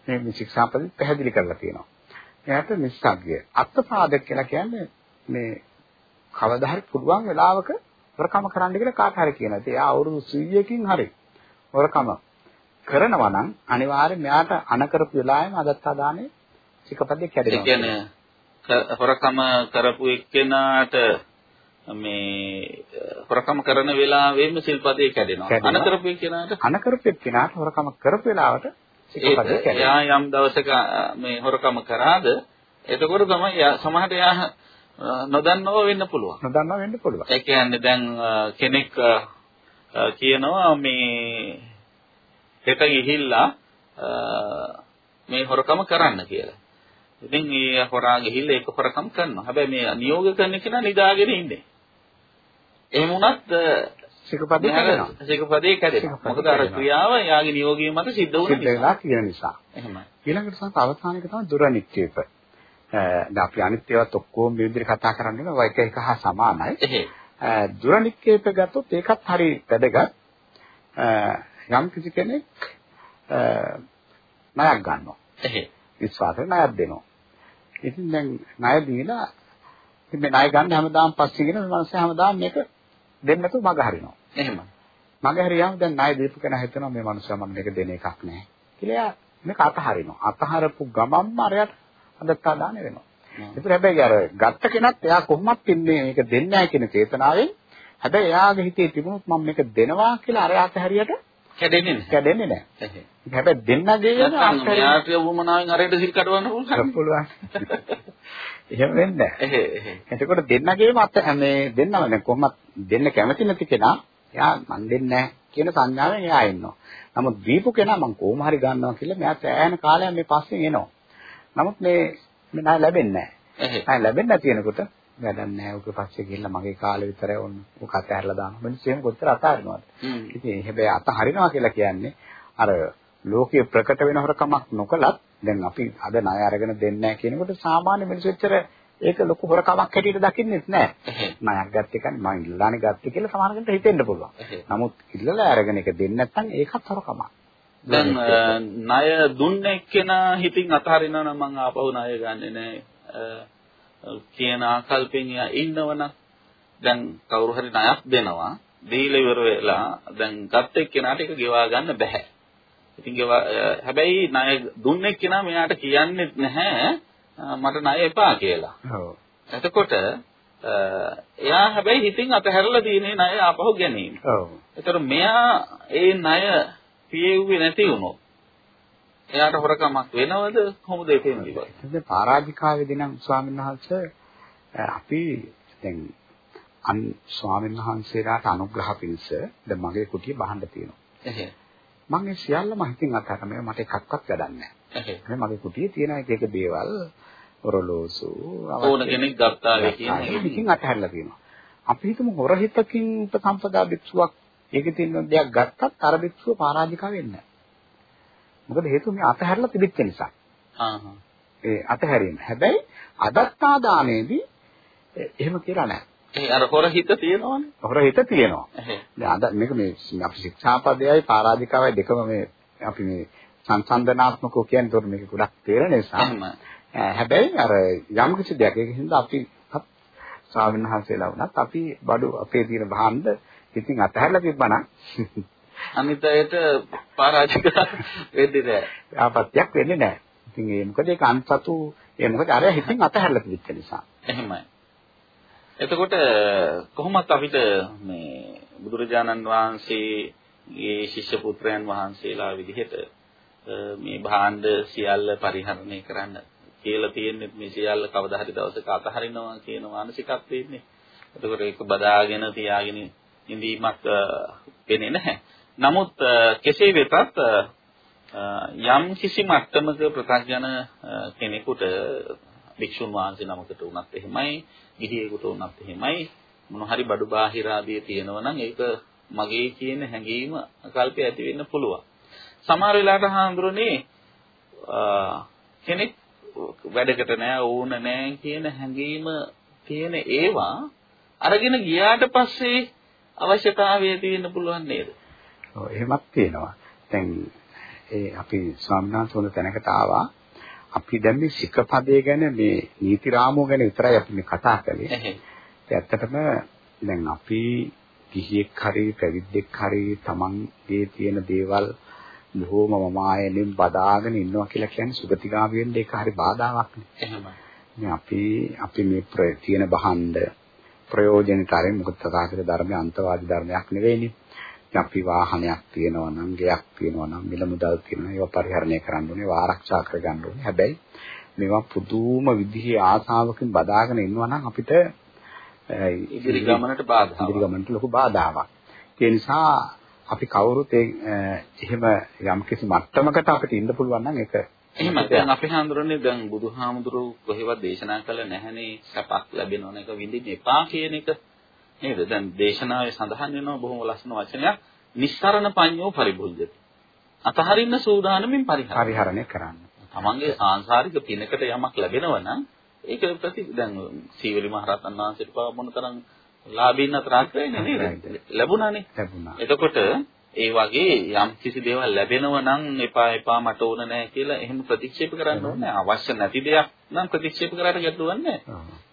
මේ ශික්ෂාපදෙ පැහැදිලි කරලා තියෙනවා. එයාට නිස්සග්ගය. අත්පාදක කියලා කියන්නේ මේ කවදා හරි පුළුවන් වෙලාවක වරකම කරන්න කියලා කාට හරි කියනවා. ඒ අවුරුදු 100කින් හරි වරකම කරනවා නම් අනිවාර්යයෙන් මෙයාට අන කරපු වෙලාවෙම අදත්තා දානේ සිකපදේ කැඩෙනවා. ඒ කියන්නේ හොරකම කරපු එක්කෙනාට මේ හොරකම් කරන වෙලාවෙම සිල්පදේ කැඩෙනවා. අන කරපු එක්කෙනාට අන කරපු එක්කෙනාට හොරකම කරපු වෙලාවට සිල්පදේ කැඩෙනවා. එයා යම් දවසක මේ හොරකම කරාද එතකොට තමයි සමහරට එයා නොදන්නව වෙන්න පුළුවන්. නොදන්නව වෙන්න පුළුවන්. ඒ කියන්නේ දැන් කෙනෙක් කියනවා මේ හෙට ගිහිල්ලා මේ හොරකම කරන්න කියලා. ඉතින් මේ හොරා ගිහිල්ලා ඒක හොරකම් කරනවා. හැබැයි මේ නියෝග කරන කෙනා නිදාගෙන ඉන්නේ. එහෙම වුණත් සිකපදේ කැඩෙනවා. සිකපදේ කැඩෙනවා. මොකද අර ක්‍රියාව යාගේ නියෝගයේ මත සිද්ධ වුණ නිසා. එහෙමයි. ඊළඟට සමහර අවසානයක තමයි දුරනික්කේප. දැන් අපි අනිත් ඒවාත් ඔක්කොම මේ විදිහට කතා කරන්නේ වයික එක හා සමානයි. දුරනික්කේප ගත්තොත් ඒකත් හරි වැදගත්. යම් කිසි කෙනෙක් ණයක් ගන්නවා. එහෙයි. විශ්වාසයෙන් ණයක් දෙනවා. ඉතින් දැන් ණය දීලා ඉතින් මේ ණය ගන්න හැමදාම පස්සේ ගෙන මේ මිනිස්සු හැමදාම මේක දෙන්න නැතුව මග හරිනවා. එහෙම. මග හරියාම දැන් ණය දීපු කෙනා හිතනවා මේ මිනිස්සු මම මේක දෙන එකක් නැහැ. කියලා මේක අතහරිනවා. අතහරපු ගමන්ම අරයට අදත්තා දාන වෙනවා. ඒතර හැබැයි අර ගත්ත කෙනත් එයා කොහොමත් ඉන්නේ මේක දෙන්නේ නැහැ කියන චේතනාවෙන් හැබැයි එයාගේ හිතේ තිබුණොත් මම මේක දෙනවා කියලා අර අතහැරියට කැඩෙන්නේ නැහැ. කැඩෙන්නේ නැහැ. හැබැයි දෙන්නගේ යන අත්හැරියාට වුමනාවෙන් අරයට සිල් කඩවන්න පුළුවන්. පුළුවන්. එහෙම වෙන්නේ නැහැ. එහෙ එතකොට දෙන්නගේම අත මේ දෙන්නම දැන් කොහොමද දෙන්න කැමති නැති කෙනා එයා මන් දෙන්නේ නැහැ කියන සංඥාවෙන් එයා ඉන්නවා. නමුත් දීපු කෙනා මං කොහොම හරි ගන්නවා කියලා මෙයා සෑහෙන කාලයක් මේ පස්සෙන් එනවා. නමුත් මේ මේ ණය ලැබෙන්නේ නැහැ. ලැබෙන්නේ නැති වෙනකොට වැඩක් නැහැ. උක පස්සේ ගිහිල්ලා මගේ කාලේ විතරයි ඔන්න උක අතහැරලා දානවා. මිනිස්සු එහෙම කොච්චර අතහරිනවද? ඉතින් හැබැයි අතහරිනවා කියලා කියන්නේ අර ලෝකයේ ප්‍රකට වෙන හොරකමක් නොකලත් දැන් අපි අද ණය අරගෙන දෙන්නේ නැහැ කියනකොට සාමාන්‍ය මිනිස්සු එච්චර ඒක ලොකු හොරකමක් හැටියට දකින්නෙත් නැහැ. ණයක් ගත්ත එකනේ මම ඉල්ලානේ ගත්තේ කියලා සමහර කෙනෙක්ට හිතෙන්න පුළුවන්. නමුත් ඉල්ලලා අරගෙන එක දෙන්නේ නැත්නම් ඒකත් හොරකමක්. දැන් ණය දුන්නේ එක්කෙනා හිතින් අතහරිනවා නම් මං ආපහු ණය ගන්නෙ නෑ අ, කියන ආකල්පෙන් එයා ඉන්නවනම් දැන් කවුරු හරි ණයක් දෙනවා දීලා ඉවර වෙලා දැන් ගත්ත එක්කෙනාට ඒක ගෙවා ගන්න බෑ. ඉතින් ගෙවා හැබැයි ණය දුන්නේ එක්කෙනා මෙයාට කියන්නේ නැහැ මට ණය එපා කියලා. ඔව්. එතකොට එයා හැබැයි හිතින් අතහැරලා තියෙනේ ණය ආපහු ගැනීම. ඔව්. ඒතර මෙයා ඒ ණය පියෙව්වේ නැති වුණොත් එයාට හොරකමක් වෙනවද කොහොමද ඒක වෙන්නේ? ඉතින් පරාජිකාවේදී නම් ස්වාමීන් වහන්සේ අපි දැන් අන් ස්වාමීන් වහන්සේලාට අනුග්‍රහ පිණිස දැන් මගේ කුටිය බහන්න තියෙනවා. එහෙ. මම ඒ සියල්ලම හිතින් අත්හරින මට එකක්වත් වැඩක් නැහැ. මේ මගේ කුටියේ තියෙන එක එක දේවල් ඔරලෝසු ඕන කෙනෙක් ගත්තාවේ කියන ඉතින් අතහැරලා තියෙනවා. අපි හිතමු හොර හිතකින් උපසම්පදා භික්ෂුවක් ඒකේ තියෙන දෙයක් ගත්තත් අර භික්ෂුව පරාජිකා වෙන්නේ. මොකද හේතුව මේ අතහැරලා තිබෙච්ච නිසා. ඒ අතහැරීම. හැබැයි අදත්තා දානයේදී එ- එහෙම කියලා නැහැ. ඒ අර හොර හිත තියෙනවනේ. හොර හිත තියෙනවා. දැන් අද මේක මේ අපි ශික්ෂාපදයයි පරාජිකාවයි දෙකම මේ අපි මේ සංසන්දනාත්මකව කියන්නේ ඒකට මේක ගොඩක් තේරෙන නිසා. හැබැයි අර යම් කිසි දෙයක් ඒක හින්දා අපි ස්වාමීන් වහන්සේලා වුණත් අපි බඩු අපේ තියෙන භාණ්ඩ ඉතින් අතහැරලා තිබ්බනම් අනිත් අයට පරාජික වෙන්නේ නැහැ. ආපත්‍යක් වෙන්නේ නැහැ. ඉතින් ඒ මොකද ඒක අන්සතු ඒ මොකද අර හිතින් අතහැරලා තිබෙච්ච නිසා. එහෙමයි. එතකොට කොහොමත් අපිට මේ බුදුරජාණන් වහන්සේගේ ශිෂ්‍ය පුත්‍රයන් වහන්සේලා විදිහට මේ භාණ්ඩ සියල්ල පරිහරණය කරන්න කියලා තියෙන්නේ මේ සියල්ල කවදා හරි දවසක අතහරිනවා කියන මානසිකත්වයේ ඉන්නේ. එතකොට ඒක බදාගෙන තියාගෙන ඉඳීමක් වෙන්නේ නැහැ. නමුත් අ, කෙසේ වෙතත් අ, යම් කිසි මට්ටමක ප්‍රත්‍යඥ කෙනෙකුට භික්ෂුන් වහන්සේ නමකට වුණත් එහෙමයි ගිහියෙකුට වුණත් එහෙමයි මොන හරි බඩු බාහිර ආදී තියෙනවා නම් ඒක මගේ කියන හැඟීම කල්පය ඇති වෙන්න පුළුවන්. සමහර වෙලාවට හාමුදුරනේ කෙනෙක් වැඩකට නෑ ඕන නෑ කියන හැඟීම තියෙන ඒවා අරගෙන ගියාට පස්සේ අවශ්‍යතාවය තියෙන්න පුළුවන් නේද? ඔව් එහෙමත් තියෙනවා. දැන් ඒ අපි ස්වාමීන් වහන්සේ හොඳ තැනකට ආවා. අපි දැන් මේ සිකපදේ ගැන මේ නීති රාමුව ගැන විතරයි අපි මේ කතා කළේ. ඇත්තටම දැන් අපි ගිහියෙක් හරි පැවිද්දෙක් හරි තමන්ගේ තියෙන දේවල් බොහෝම මමායනෙන් බදාගෙන ඉන්නවා කියලා කියන්නේ සුගතිගාමී වෙන්න ඒක හරි බාධාවක් නේ. එහෙමයි. මේ අපි අපි මේ තියෙන බහන්ඩ ප්‍රයෝජනෙට අරින් මොකද තථාගත ධර්මයේ අන්තවාදී ධර්මයක් නෙවෙයිනේ. අපි වාහනයක් තියෙනවා නම්, ගෙයක් තියෙනවා නම්, මිල මුදල් තියෙනවා ඒවා පරිහරණය කරන්න ඕනේ, ආරක්ෂා කරගන්න ඕනේ. හැබැයි මේවා පුදුම විදිහේ ආසාවකින් බදාගෙන ඉන්නවා නම් අපිට ඉදිරි ගමනට බාධාවක්. ඉදිරි ගමනට ලොකු බාධාවක්. ඒ නිසා අපි කවුරුත් එහෙම යම්කිසි මට්ටමකට අපිට ඉන්න පුළුවන් නම් ඒක එහෙමයි. දැන් අපි හඳුරන්නේ දැන් බුදුහාමුදුරුවෝ කොහෙවත් දේශනා කළ නැහැනේ සපක් ලැබෙනවන එක විඳින්න එපා කියන එක. නේද? දැන් දේශනාවේ සඳහන් වෙනවා බොහොම ලස්සන වචනයක්. නිස්සරණ පඤ්ඤෝ පරිභුජ්ජති. අතහරින්න සූදානමින් පරිහරණය. කරන්න. තමන්ගේ සාංශාරික පිනකට යමක් ලැබෙනවා නම් ඒක ප්‍රති දැන් සීවලි මහරහතන් වහන්සේට පවා මොනතරම් ලාභින් අතර අග්‍රයනේ නේද? ලැබුණානේ. ලැබුණා. එතකොට ඒ වගේ යම් කිසි දේවල් ලැබෙනවා නම් එපා එපා මට ඕන නැහැ කියලා එහෙම ප්‍රතික්ෂේප කරන්න ඕනේ අවශ්‍ය නැති දෙයක් නම් ප්‍රතික්ෂේප කරාට ගැටලුවක් නැහැ.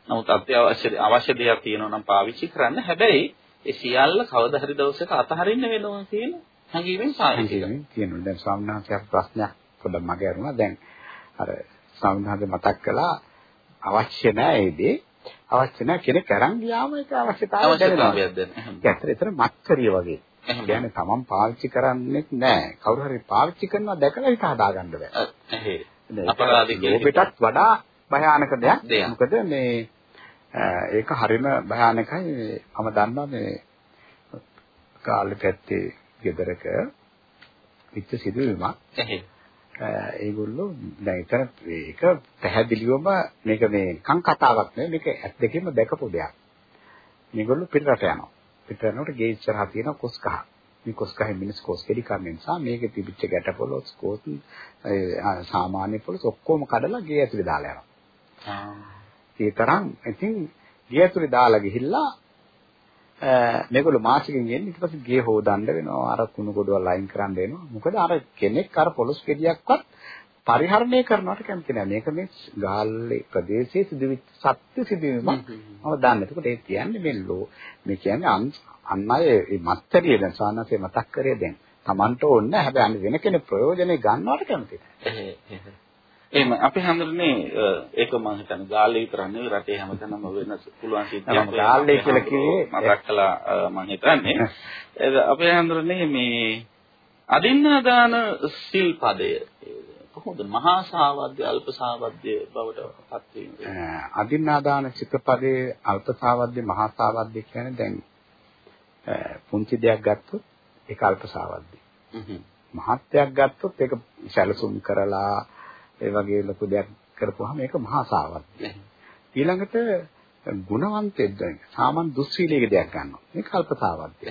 නමුත් අත්‍යවශ්‍ය අවශ්‍ය දෙයක් තියෙනවා නම් පාවිච්චි කරන්න. හැබැයි ඒ සියල්ල කවදා හරි දවසක අතහරින්න වෙනවා කියන හැඟීමෙන් පාවිච්චි තියෙනවා. දැන් වහන්සේ ප්‍රශ්නයක් පොඩ්ඩක් මගේ අරුණා. දැන් අර ස්වාමීන් වහන්සේ මතක් කළා අවශ්‍ය නැහැ ඒ දේ. අවශ්‍ය නැහැ කෙනෙක් අරන් ගියාම ඒක අවශ්‍යතාවය දැනෙනවා. අවශ්‍යතාවයක් මත්කරිය වගේ. කියන්නේ තමන් පාවිච්චි කරන්නේ නැහැ. කවුරු හරි පාවිච්චි කරනවා දැකලා බෑ. ඒක අපරාධ කියලා ලෝභයටත් වඩා භයානක දෙයක්. මොකද මේ ඒක හරිම භයානකයි. මේ මම දන්නවා මේ කාලේ පැත්තේ ගෙදරක විච්ච සිදුවීමක්. ඒගොල්ලෝ දැන් එතන ඒක පැහැදිලිවම මේක මේ කං කතාවක් නෙවෙයි මේක ඇස් දෙකෙන්ම දැකපු දෙයක්. මේගොල්ලෝ පිටරට යනවා. පිටරට යනකොට ගේ ඉස්සරහා තියෙන කොස් කහ. මේ කොස් කහෙන් මිනිස් කොස් කෙලි කරන නිසා මේකේ තිබිච්ච ගැට පොළොස් කොස් සාමාන්‍ය පොළොස් ඔක්කොම කඩලා ගේ ඇතුලේ දාලා යනවා. ඒ තරම් ඉතින් ගේ ඇතුලේ දාලා ගිහිල්ලා මේගොල්ලෝ මාසිකින් එන්නේ ඊට පස්සේ ගේ හොදන්න වෙනවා. අර කුණු ගොඩවල් අයින් කරන්න වෙනවා මොකද අර කෙනෙක් අර පොලොස් ගෙඩියක්වත් පරිහරණය කරනවට කැමති නැහැ මේක මේ ගාල්ලේ ප්‍රදේශයේ සිදුවිච්ච සත්‍ය සිදුවීමක්. මම දන්නේ. ඒකට ඒ කියන්නේ මේ ලෝ මේ කියන්නේ අන් අය මේ මත්තරිය දැන් සානසේ මතක් කරේ දැන්. Tamanට ඕනේ හැබැයි අනිත් වෙන කෙනෙක් ප්‍රයෝජනෙ ගන්නවට කැමති නැහැ එහෙම. අපි හැමෝටනේ ඒක මම හිතන්නේ ගාල්ලේ විතර නෙවෙයි රටේ හැමතැනම වෙන පුළුවන් සිද්ධියක් ගාල්ලේ කියලා කිව්වේ මතක් කළා මම හිතන්නේ. අපි හැමෝටනේ මේ අදින්නා දාන සිල් පදය කොහොමද? මහා සාවද්‍ය අල්ප සාවද්‍ය බවට පත් වෙන්නේ? අදින්නා දාන චිත්තපදයේ අල්ප සාවද්‍ය මහා සාවද්‍ය කියන්නේ දැන් පුංචි දෙයක් ගත්තොත් ඒක අල්ප සාවද්‍ය. මහත්යක් ගත්තොත් ඒක සැලසුම් කරලා ඒ වගේ ලොකු දෙයක් කරපුවාම ඒක මහා සාවද්‍ය. ඊළඟට ගුණවන්තයෙක් දැන් සාමාන්‍ය දුස්සීලයක දෙයක් ගන්නවා. මේක අල්ප සාවද්‍ය.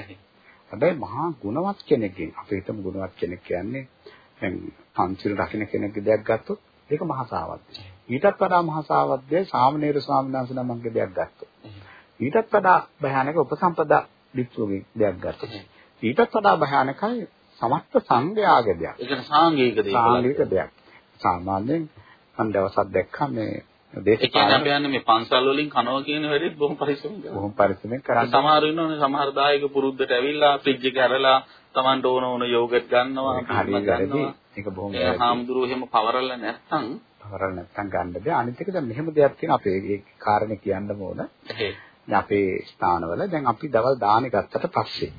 හැබැයි මහා ගුණවත් කෙනෙක්ගෙන් අපි හිතමු ගුණවත් කෙනෙක් කියන්නේ දැන් පන්සිල් රකින්න කෙනෙක්ගේ දෙයක් ගත්තොත් ඒක මහා සාවද්‍ය. ඊටත් වඩා මහා සාවද්‍ය සාමණේර ස්වාමීන් වහන්සේ නමක්ගේ දෙයක් ගත්තොත්. ඊටත් වඩා භයානක උපසම්පදා භික්ෂුවගේ දෙයක් ගත්තොත්. ඊටත් වඩා භයානකයි සමස්ත සංඝයාගේ දෙයක්. ඒ කියන්නේ සාංගික දෙයක්. සාංගික දෙයක්. සාමාන්‍යයෙන් මම දවසක් දැක්කා මේ දේශපාලන අපි යන්නේ මේ පන්සල් වලින් කනවා කියන වැඩේත් බොහොම පරිස්සමෙන් කරනවා. බොහොම පරිස්සමෙන් කරන්නේ. සමහර ඉන්නෝනේ සමහර දායක පුරුද්දට ඇවිල්ලා ෆ්‍රිජ් එක ඇරලා Tamanට ඕන ඕන යෝගට් ගන්නවා. හරි ගන්නවා. ඒක බොහොම වැරදි. හාමුදුරුවෝ එහෙම පවරලා නැත්තම් පවරලා නැත්තම් ගන්න බෑ. අනිත් එක දැන් මෙහෙම දෙයක් තියෙනවා අපේ ඒ කාරණේ කියන්නම ඕන. දැන් අපේ ස්ථානවල දැන් අපි දවල් දානේ ගත්තට පස්සේ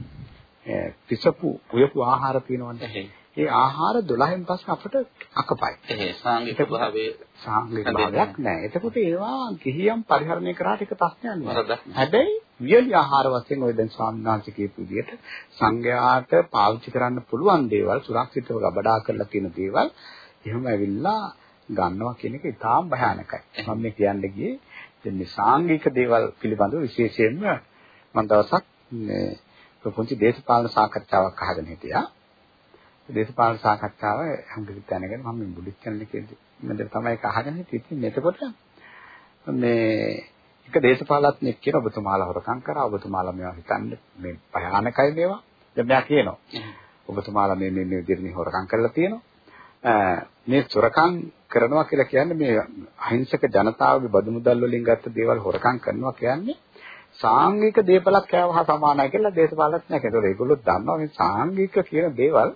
පිසපු උයපු ආහාර තියෙනවනේ. ඒ ආහාර 12න් පස්සේ අපිට අකපයි. ඒ සාංගික භාවයේ සාංගික භාවයක් නැහැ. එතකොට ඒවා කිහියම් පරිහරණය කරාට එක ප්‍රශ්නයක් නෑ. හැබැයි වියලි ආහාර වශයෙන් ඔය දැන් ස්වාමීන් වහන්සේ කියපු විදිහට සංඝයාට පාවිච්චි කරන්න පුළුවන් දේවල් සුරක්ෂිතව ගබඩා කරලා තියෙන දේවල් එහෙම ඇවිල්ලා ගන්නවා කියන එක ඉතාම භයානකයි. මම මේ කියන්න ගියේ දැන් සාංගික දේවල් පිළිබඳව විශේෂයෙන්ම මම දවසක් මේ පුංචි දේශපාලන සාකච්ඡාවක් අහගෙන හිටියා. දේශපාලන සාකච්ඡාව හම්බෙලි තැනගෙන මම මේ බුද්ධ channel එකේ මම තමයි ඒක අහගෙන හිටියේ. එතකොට මේ එක දේශපාලඥයෙක් කියන ඔබතුමාලා හොරකම් කරා ඔබතුමාලා මේවා හිතන්න මේ භයානකයි මේවා. දැන් මෙයා කියනවා. ඔබතුමාලා මේ මේ මේ විදිහට හොරකම් කරලා තියෙනවා. මේ සොරකම් කරනවා කියලා කියන්නේ මේ අහිංසක ජනතාවගේ බදු මුදල් වලින් ගත්ත දේවල් හොරකම් කරනවා කියන්නේ සාංගික දේපලක් කෑවහා සමානයි කියලා දේශපාලඥයෙක්. ඒතකොට ඒගොල්ලෝ දන්නවා මේ සාංගික කියන දේවල්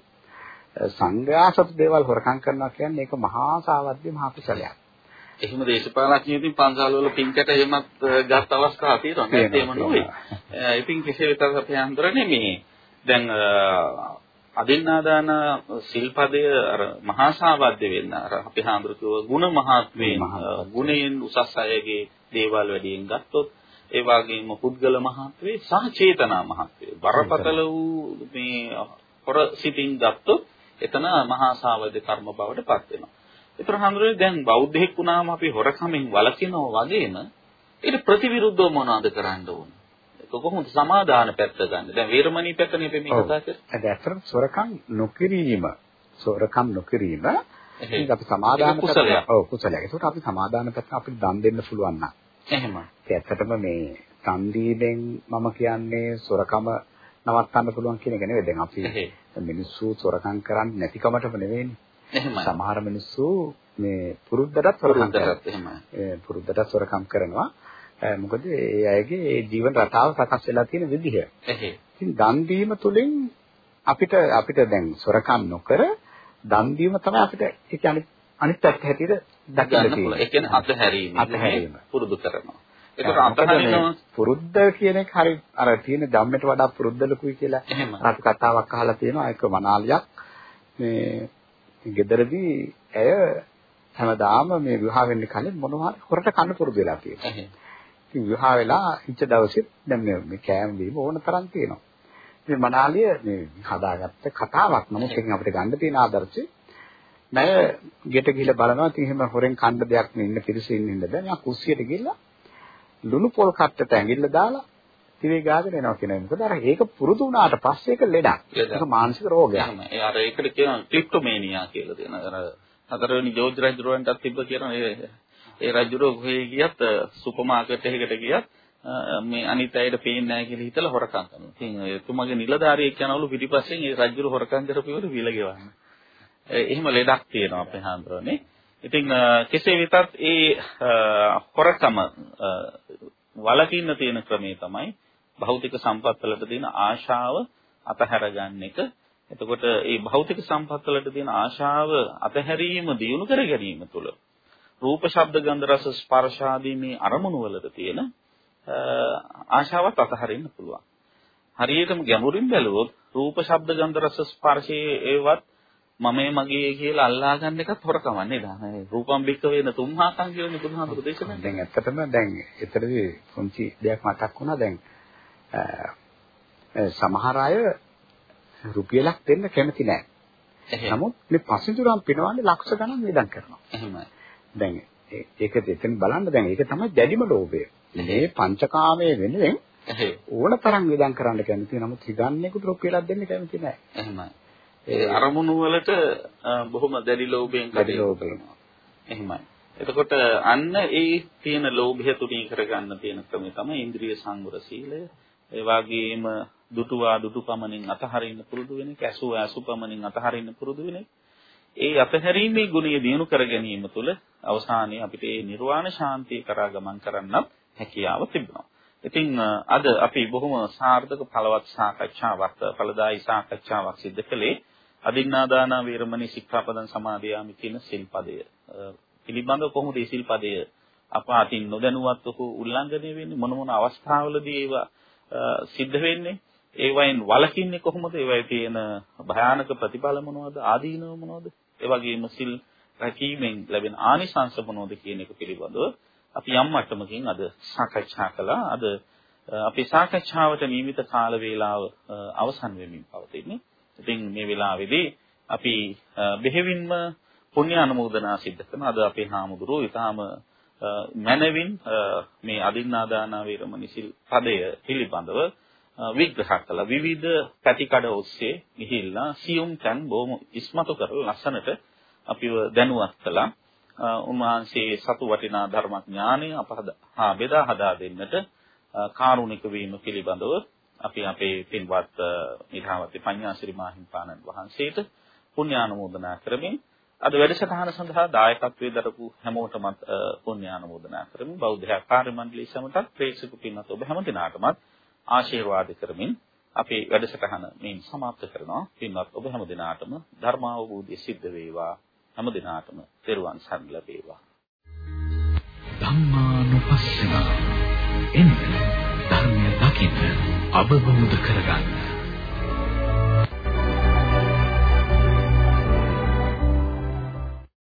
සංඝයාසතු දේවල් හොරකම් කරනවා කියන්නේ ඒක මහා සාවද්‍ය මහා කුසලයක්. එහෙම දේශපාලඥයෝ ඉතින් පන්සල් වල පින්කට එහෙමත් ගත් අවස්ථා තියෙනවා. නැත්නම් එහෙම නෙවෙයි. ඉතින් කෙසේ වෙතත් අපේ අන්දරනේ මේ දැන් අදින්නාදාන සිල්පදය අර මහා සාවද්‍ය වෙන්න අර අපේ හාමුදුරුවෝ ගුණ මහත්මේ ගුණයෙන් උසස් අයගේ දේවල් වැඩියෙන් ගත්තොත් ඒ වගේම පුද්ගල මහත්වේ සහ චේතනා මහත්වේ බරපතල වූ මේ හොර සිතින් ගත්තොත් එතන මහා සාවද්‍ය කර්ම බවට පත් වෙනවා. ඒතර හඳුරන්නේ දැන් බෞද්ධෙක් වුණාම අපි හොරකමින් වළකිනවා වගේම ඊට ප්‍රතිවිරුද්ධව මොනවද කරන්න ඕන? ඒක කොහොමද සමාදාන පැත්ත ගන්න? දැන් වේරමණී පැත්තනේ අපි මේ කතා කරන්නේ. සොරකම් නොකිරීම. සොරකම් නොකිරීම ඒක අපි සමාදාන කුසලයක්. ඔව් කුසලයක්. ඒකට අපි සමාදාන පැත්ත අපිට දන් දෙන්න පුළුවන් නම්. එහෙම. ඒ ඇත්තටම මේ දන් දීමෙන් මම කියන්නේ සොරකම නවත්තන්න පුළුවන් කියන එක නෙවෙයි. දැන් අපි මිනිස්සු සොරකම් කරන්නේ නැතිකමටම නෙවෙයිනේ. එහෙමයි. සමහර මිනිස්සු මේ පුරුද්දටත් සොරකම් කරනවා. ඒ පුරුද්දටත් සොරකම් කරනවා. මොකද ඒ අයගේ ඒ ජීවන රටාව සකස් වෙලා තියෙන විදිහ. එහෙයි. ඉතින් දන් දීම තුළින් අපිට අපිට දැන් සොරකම් නොකර දන් දීම තමයි අපිට ඒක අනිත් අනිත් පැත්ත හැටියට දකින්න තියෙන්නේ. ඒ කියන්නේ අතහැරීම පුරුදු කරනවා. ඒක අතහරිනවා පුරුද්ද කියන එක හරි අර තියෙන ධම්මයට වඩා පුරුද්දලකුයි කියලා අපි කතාවක් අහලා තියෙනවා ඒක මනාලියක් මේ ගෙදරදී ඇය හැමදාම මේ විවාහ වෙන්න කලින් මොනවා හොරට කන්න පුරුදු වෙලා තියෙනවා. ඉතින් විවාහ වෙලා ඉච්ච දවසේ දැන් මේ කෑම බීම ඕන තරම් තියෙනවා. මේ මනාලිය මේ හදාගත්ත කතාවක්. නමුත් ඒකෙන් අපිට ගන්න තියෙන ආදර්ශය මම ගෙට ගිහලා බලනවා ඉතින් එහෙම හොරෙන් කන්න දෙයක් නෙන්න පිරිසින් ඉන්න බෑ. මම කුස්සියට ගිහලා ලුණු පොල් කට්ටට ඇඟිල්ල දාලා තිවේ ගාගෙන එනවා කියන එක. මොකද අර ඒක පුරුදු වුණාට පස්සේ ඒක ලෙඩක්. ඒක මානසික රෝගයක්. ඒ අර ඒකට කියනවා ක්ලිප්ටොමේනියා කියලා දෙන. අර හතරවෙනි ජෝර්ජ් රජුරවන්ටත් තිබ්බ කියන ඒ ඒ රජුරෝ කොහේ ගියත් සුපර් මාකට් එකකට ගියත් මේ අනිත් අයට පේන්නේ නැහැ කියලා හිතලා හොරකම් කරනවා. ඉතින් එතුමගේ නිලධාරියෙක් යනවලු පිටිපස්සෙන් ඒ රජුර හොරකම් කරපියවල විල ගෙවන්න. එහෙම ලෙඩක් තියෙනවා අපේ හාමුදුරනේ. ඉතින් කෙසේ වෙතත් ඒ හොරකම වලකින්න තියෙන ක්‍රමේ තමයි භෞතික සම්පත් වලට තියෙන ආශාව අතහැර ගන්න එක. එතකොට මේ භෞතික සම්පත් වලට තියෙන ආශාව අතහැරීම දියුණු කර ගැනීම තුළ රූප, ශබ්ද, ගන්ධ, රස, ස්පර්ශ ආදී මේ අරමුණු වලට තියෙන ආශාවත් අතහරින්න පුළුවන්. හරියටම ගැඹුරින් බැලුවොත් රූප, ශබ්ද, ගන්ධ, රස, ස්පර්ශයේ ඒවත් මමේ මගේ කියලා අල්ලා ගන්න එකත් හොරකම නේද? රූපම් බික්ක වේන තුම්හාකම් කියන්නේ බුදුහාමුදුරු දේශනා. දැන් ඇත්තටම දැන් එතරදී පුංචි දෙයක් මතක් වුණා දැන් සමහර අය රුපියලක් දෙන්න කැමති නැහැ. නමුත් මේ පසිඳුරම් පිනවන්නේ ලක්ෂ ගණන් වේදම් කරනවා. එහෙමයි. දැන් ඒක දෙතෙන් බලන්න දැන් ඒක තමයි දැඩිම ලෝභය. මේ පංචකාමයේ වෙනුවෙන් ඕන තරම් වේදම් කරන්න කැමති. නමුත් හිතන්නේකට රුපියලක් දෙන්න කැමති නැහැ. එහෙමයි. ඒ අරමුණු වලට බොහොම දැඩි ලෝභයෙන් කටයුතු කරනවා. එහෙමයි. එතකොට අන්න ඒ තියෙන ලෝභය තුනී කරගන්න තියෙන ක්‍රමය තමයි ඉන්ද්‍රිය සංවර සීලය. ඒ වගේම දුටුවා දුටුපමණින් අතහරින්න පුරුදු වෙන එක, ඇසුව ඇසුපමණින් අතහරින්න පුරුදු වෙන එක. ඒ අතහැරීමේ ගුණය දිනු කර ගැනීම තුළ අවසානයේ අපිට මේ නිර්වාණ ශාන්තිය කරා ගමන් කරන්නත් හැකියාව තිබෙනවා. ඉතින් අද අපි බොහොම සාර්ථක ಫಲවත් සාකච්ඡාවක්, ඵලදායි සාකච්ඡාවක් සිදු කළේ අදින්නාදාන වීරමණී සික්ඛාපදං සමාදියාමි කියන සිල්පදය. පිළිබඳව කොහොමද මේ සිල්පදය අප අතින් නොදැනුවත්ව උල්ලංඝනය වෙන්නේ? මොන මොන අවස්ථාවලදී ඒවා සිද්ධ වෙන්නේ? ඒවයින් වළකින්නේ කොහොමද? ඒවයි තියෙන භයානක ප්‍රතිඵල මොනවද? ආදීනව මොනවද? ඒ වගේම සිල් රැකීමෙන් ලැබෙන ආනිසංස මොනවද කියන එක පිළිබඳව අපි යම් මට්ටමකින් අද සාකච්ඡා කළා. අද අපේ සාකච්ඡාවට නියමිත කාල වේලාව අවසන් වෙමින් පවතින්නේ. ඉතින් මේ වෙලාවේදී අපි බෙහෙවින්ම පුණ්‍ය අනුමෝදනා සිද්ධ කරන අද අපේ හාමුදුරුවෝ ඊටාම මනවින් මේ අදින්නාදාන වේරමණී සිල් පදය පිළිබඳව විග්‍රහ කළා. විවිධ පැතිකඩ ඔස්සේ ගිහිල්ලා සියුම් තැන් බොහොම ඉස්මතු කරලා ලස්සනට අපිව දැනුවත් කළා. උන්වහන්සේ සතු වටිනා ධර්මඥානය අප හා බෙදා හදා දෙන්නට කාරුණික වීම පිළිබඳව අපි අපේ පින්වත් ඊඨාවති පඤ්ඤාසිරි මාහිම්පාණන් වහන්සේට පුණ්‍යානුමෝදනා කරමින් අද වැඩසටහන සඳහා දායකත්වයේ දරපු හැමෝටම පුණ්‍යානුමෝදනා කරමින් බෞද්ධ කාර්ය මණ්ඩලය සමටත් ප්‍රේක්ෂක පින්වත් ඔබ හැම දිනාටමත් ආශිර්වාද කරමින් අපේ වැඩසටහන මේ સમાප්ත කරනවා. පින්වත් ඔබ හැම දිනාටම ධර්මාවබෝධය සිද්ධ වේවා. හැම දිනාටම පෙරවන් සරණ ලැබේවා. ධම්මානුපස්සන එන්න ධර්මය දකින්න. අවබෝධ කරගන්න.